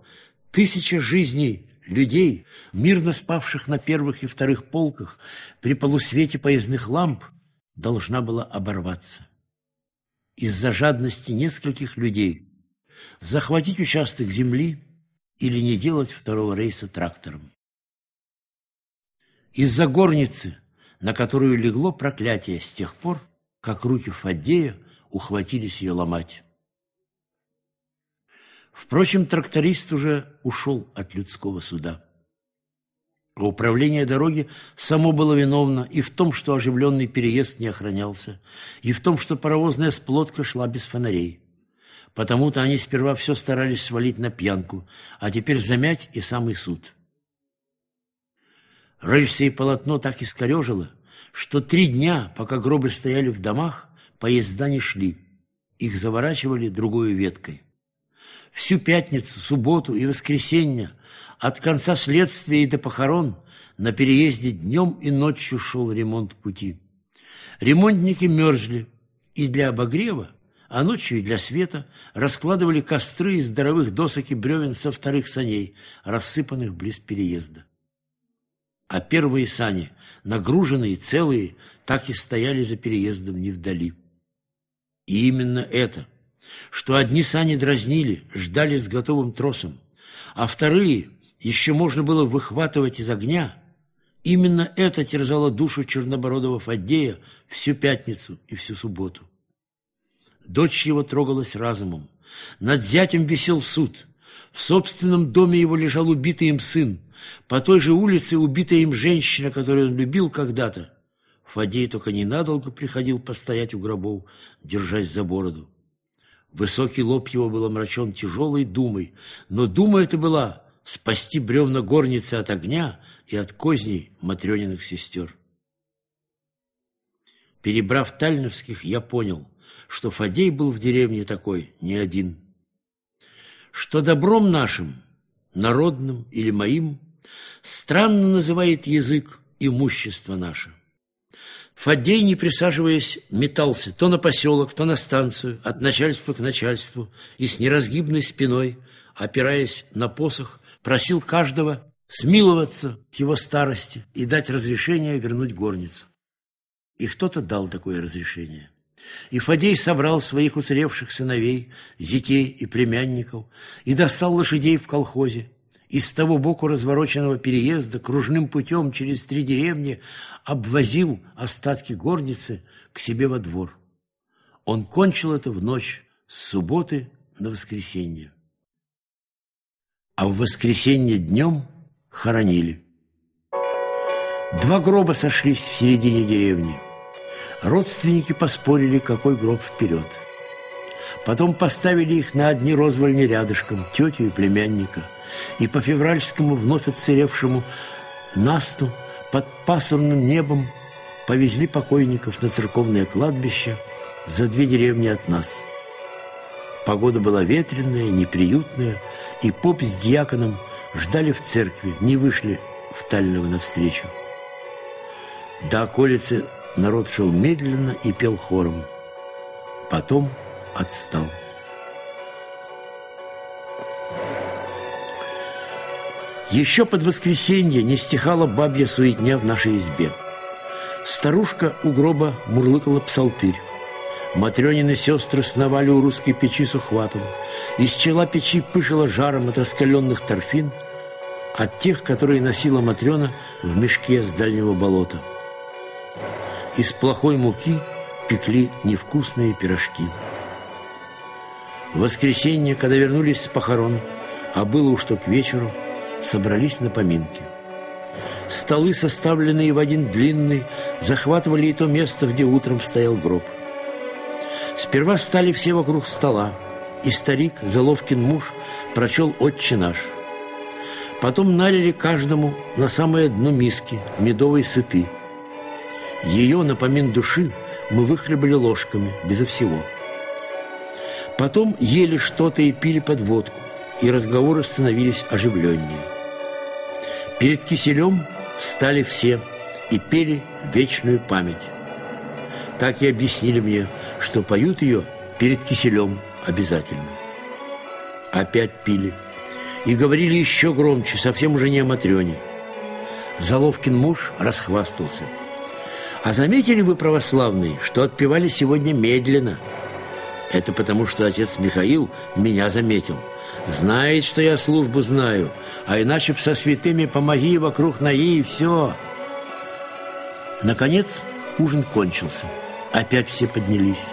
тысяча жизней людей, мирно спавших на первых и вторых полках при полусвете поездных ламп, должна была оборваться. Из-за жадности нескольких людей захватить участок земли или не делать второго рейса трактором. Из-за горницы, на которую легло проклятие с тех пор, как руки Фаддея ухватились ее ломать. Впрочем, тракторист уже ушел от людского суда. А управление дороги само было виновно и в том, что оживленный переезд не охранялся, и в том, что паровозная сплотка шла без фонарей. Потому-то они сперва все старались свалить на пьянку, а теперь замять и самый суд. Рельсы и полотно так искорежило, что три дня, пока гробы стояли в домах, поезда не шли. Их заворачивали другой веткой. Всю пятницу, субботу и воскресенье от конца следствия и до похорон на переезде днем и ночью шел ремонт пути. Ремонтники мерзли и для обогрева, а ночью и для света раскладывали костры из здоровых досок и бревен со вторых саней, рассыпанных близ переезда. А первые сани, нагруженные, целые, так и стояли за переездом не вдали. И именно это, что одни сани дразнили, ждали с готовым тросом, а вторые еще можно было выхватывать из огня, именно это терзало душу чернобородого Фаддея всю пятницу и всю субботу. Дочь его трогалась разумом. Над зятем висел суд. В собственном доме его лежал убитый им сын. По той же улице убитая им женщина, которую он любил когда-то. Фадей только ненадолго приходил постоять у гробов, держась за бороду. Высокий лоб его был омрачен тяжелой думой, но дума это была спасти бревна горницы от огня и от козней матрёниных сестер. Перебрав Тальновских, я понял, что Фадей был в деревне такой не один. Что добром нашим, народным или моим, странно называет язык имущество наше. Фадей, не присаживаясь, метался то на поселок, то на станцию, от начальства к начальству, и с неразгибной спиной, опираясь на посох, просил каждого смиловаться к его старости и дать разрешение вернуть горницу. И кто-то дал такое разрешение. И Фадей собрал своих уцелевших сыновей, зятей и племянников и достал лошадей в колхозе. И с того боку развороченного переезда кружным путем через три деревни обвозил остатки горницы к себе во двор. Он кончил это в ночь с субботы на воскресенье. А в воскресенье днем хоронили. Два гроба сошлись в середине деревни. Родственники поспорили, какой гроб вперед. Потом поставили их на одни розвольни рядышком, тетю и племянника, и по февральскому вновь отсыревшему насту под пасмурным небом повезли покойников на церковное кладбище за две деревни от нас. Погода была ветреная, неприютная, и поп с дьяконом ждали в церкви, не вышли в Тального навстречу. До околицы народ шел медленно и пел хором. Потом отстал. Еще под воскресенье не стихала бабья суетня в нашей избе. Старушка у гроба мурлыкала псалтырь. Матрёнины сестры сновали у русской печи с ухватом. Из чела печи пышило жаром от раскаленных торфин, от тех, которые носила Матрена в мешке с дальнего болота. Из плохой муки пекли невкусные пирожки. В воскресенье, когда вернулись с похорон, а было уж то к вечеру, собрались на поминки. Столы, составленные в один длинный, захватывали и то место, где утром стоял гроб. Сперва стали все вокруг стола, и старик, Заловкин муж, прочел «Отче наш». Потом налили каждому на самое дно миски медовой сыты. Ее, напомин души, мы выхлебали ложками, безо всего. Потом ели что-то и пили под водку, и разговоры становились оживленнее. Перед киселем встали все и пели вечную память. Так и объяснили мне, что поют ее перед киселем обязательно. Опять пили. И говорили еще громче, совсем уже не о Матрёне. Заловкин муж расхвастался. А заметили вы, православные, что отпевали сегодня медленно? Это потому, что отец Михаил меня заметил. Знает, что я службу знаю, а иначе б со святыми помоги вокруг ноги и все. Наконец ужин кончился. Опять все поднялись.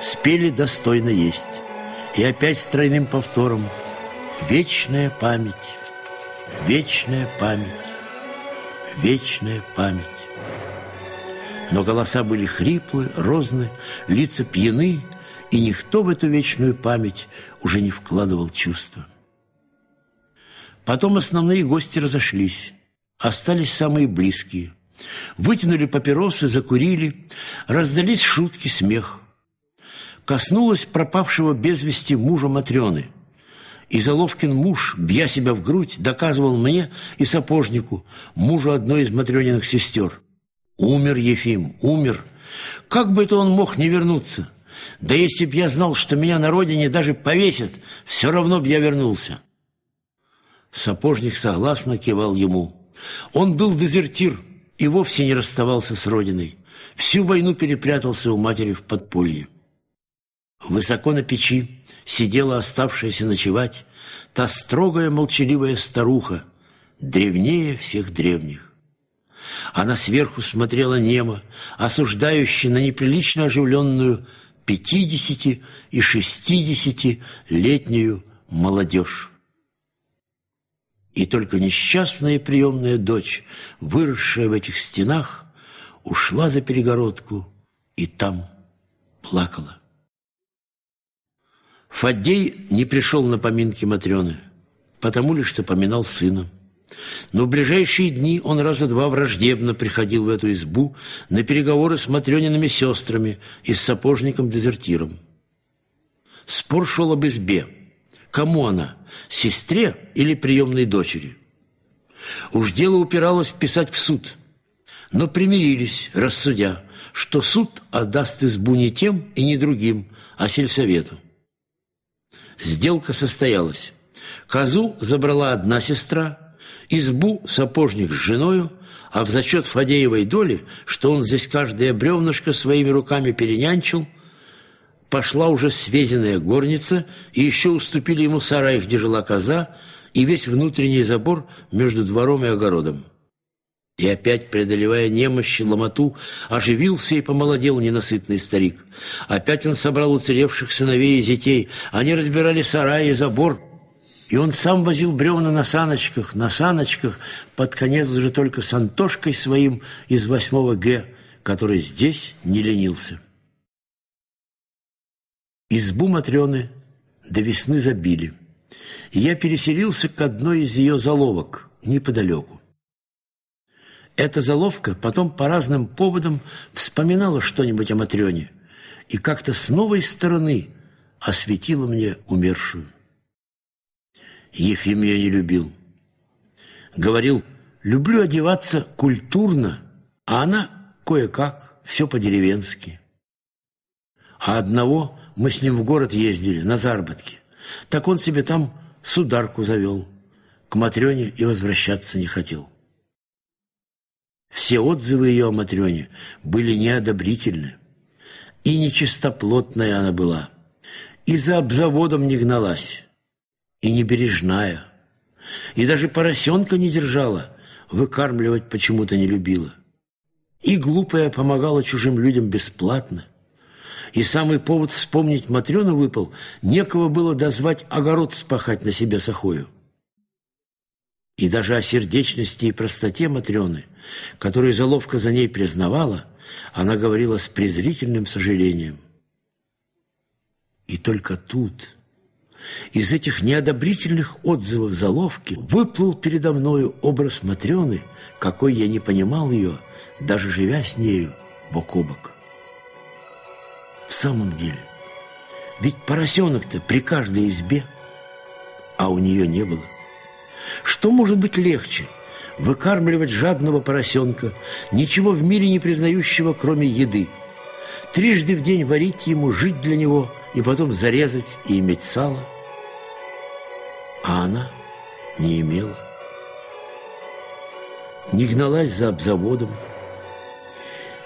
Спели достойно есть. И опять с тройным повтором Вечная память, вечная память, вечная память. Но голоса были хриплы, розны, лица пьяны, и никто в эту вечную память уже не вкладывал чувства. Потом основные гости разошлись, остались самые близкие. Вытянули папиросы, закурили, раздались шутки, смех. Коснулась пропавшего без вести мужа Матрёны – и Заловкин муж, бья себя в грудь, доказывал мне и сапожнику, мужу одной из Матрёниных сестер. Умер Ефим, умер. Как бы это он мог не вернуться? Да если б я знал, что меня на родине даже повесят, все равно б я вернулся. Сапожник согласно кивал ему. Он был дезертир и вовсе не расставался с родиной. Всю войну перепрятался у матери в подполье. Высоко на печи сидела оставшаяся ночевать та строгая молчаливая старуха, древнее всех древних. Она сверху смотрела немо, осуждающе на неприлично оживленную пятидесяти и шестидесятилетнюю молодежь. И только несчастная приемная дочь, выросшая в этих стенах, ушла за перегородку и там плакала. Фаддей не пришел на поминки Матрёны, потому ли, что поминал сына. Но в ближайшие дни он раза два враждебно приходил в эту избу на переговоры с Матрёниными сестрами и с сапожником-дезертиром. Спор шел об избе. Кому она, сестре или приемной дочери? Уж дело упиралось писать в суд, но примирились, рассудя, что суд отдаст избу не тем и не другим, а сельсовету. Сделка состоялась. Козу забрала одна сестра, избу сапожник с женою, а в зачет Фадеевой доли, что он здесь каждое бревнышко своими руками перенянчил, пошла уже свезенная горница, и еще уступили ему сарай, где жила коза, и весь внутренний забор между двором и огородом. И опять, преодолевая немощь и ломоту, оживился и помолодел ненасытный старик. Опять он собрал уцелевших сыновей и детей. Они разбирали сарай и забор, и он сам возил бревна на саночках, на саночках, под конец уже только с Антошкой своим из восьмого Г, который здесь не ленился. Избу Матрёны до весны забили, и я переселился к одной из ее заловок неподалеку. Эта заловка потом по разным поводам вспоминала что-нибудь о Матрёне и как-то с новой стороны осветила мне умершую. Ефим я не любил. Говорил, люблю одеваться культурно, а она кое-как, все по-деревенски. А одного мы с ним в город ездили на заработки. Так он себе там сударку завел. К Матрёне и возвращаться не хотел. Все отзывы ее о Матрёне были неодобрительны. И нечистоплотная она была, и за обзаводом не гналась, и небережная, и даже поросенка не держала, выкармливать почему-то не любила. И глупая помогала чужим людям бесплатно. И самый повод вспомнить Матрёну выпал, некого было дозвать огород спахать на себе сахою. И даже о сердечности и простоте Матрёны, которую заловка за ней признавала, она говорила с презрительным сожалением. И только тут, из этих неодобрительных отзывов заловки, выплыл передо мною образ Матрёны, какой я не понимал ее, даже живя с нею бок о бок. В самом деле, ведь поросенок-то при каждой избе, а у нее не было. Что может быть легче? Выкармливать жадного поросенка, ничего в мире не признающего, кроме еды. Трижды в день варить ему, жить для него и потом зарезать и иметь сало. А она не имела. Не гналась за обзаводом,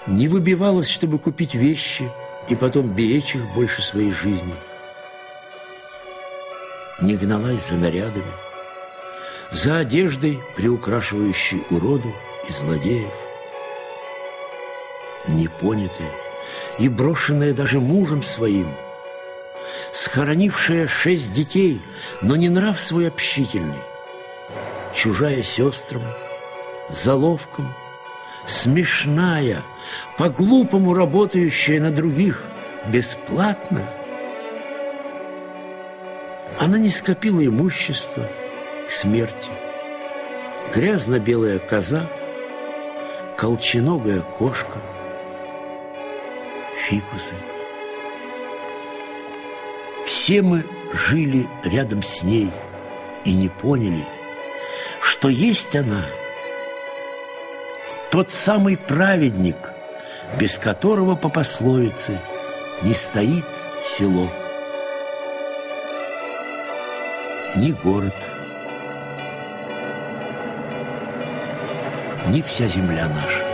не выбивалась, чтобы купить вещи – и потом беречь их больше своей жизни. Не гналась за нарядами, за одеждой, приукрашивающей уроду и злодеев. Непонятая и брошенная даже мужем своим, схоронившая шесть детей, но не нрав свой общительный, чужая сестрам, заловкам, смешная, по-глупому работающая на других бесплатно. Она не скопила имущество к смерти. Грязно-белая коза, колченогая кошка, фикусы. Все мы жили рядом с ней и не поняли, что есть она — тот самый праведник, без которого по пословице не стоит село, ни город, ни вся земля наша.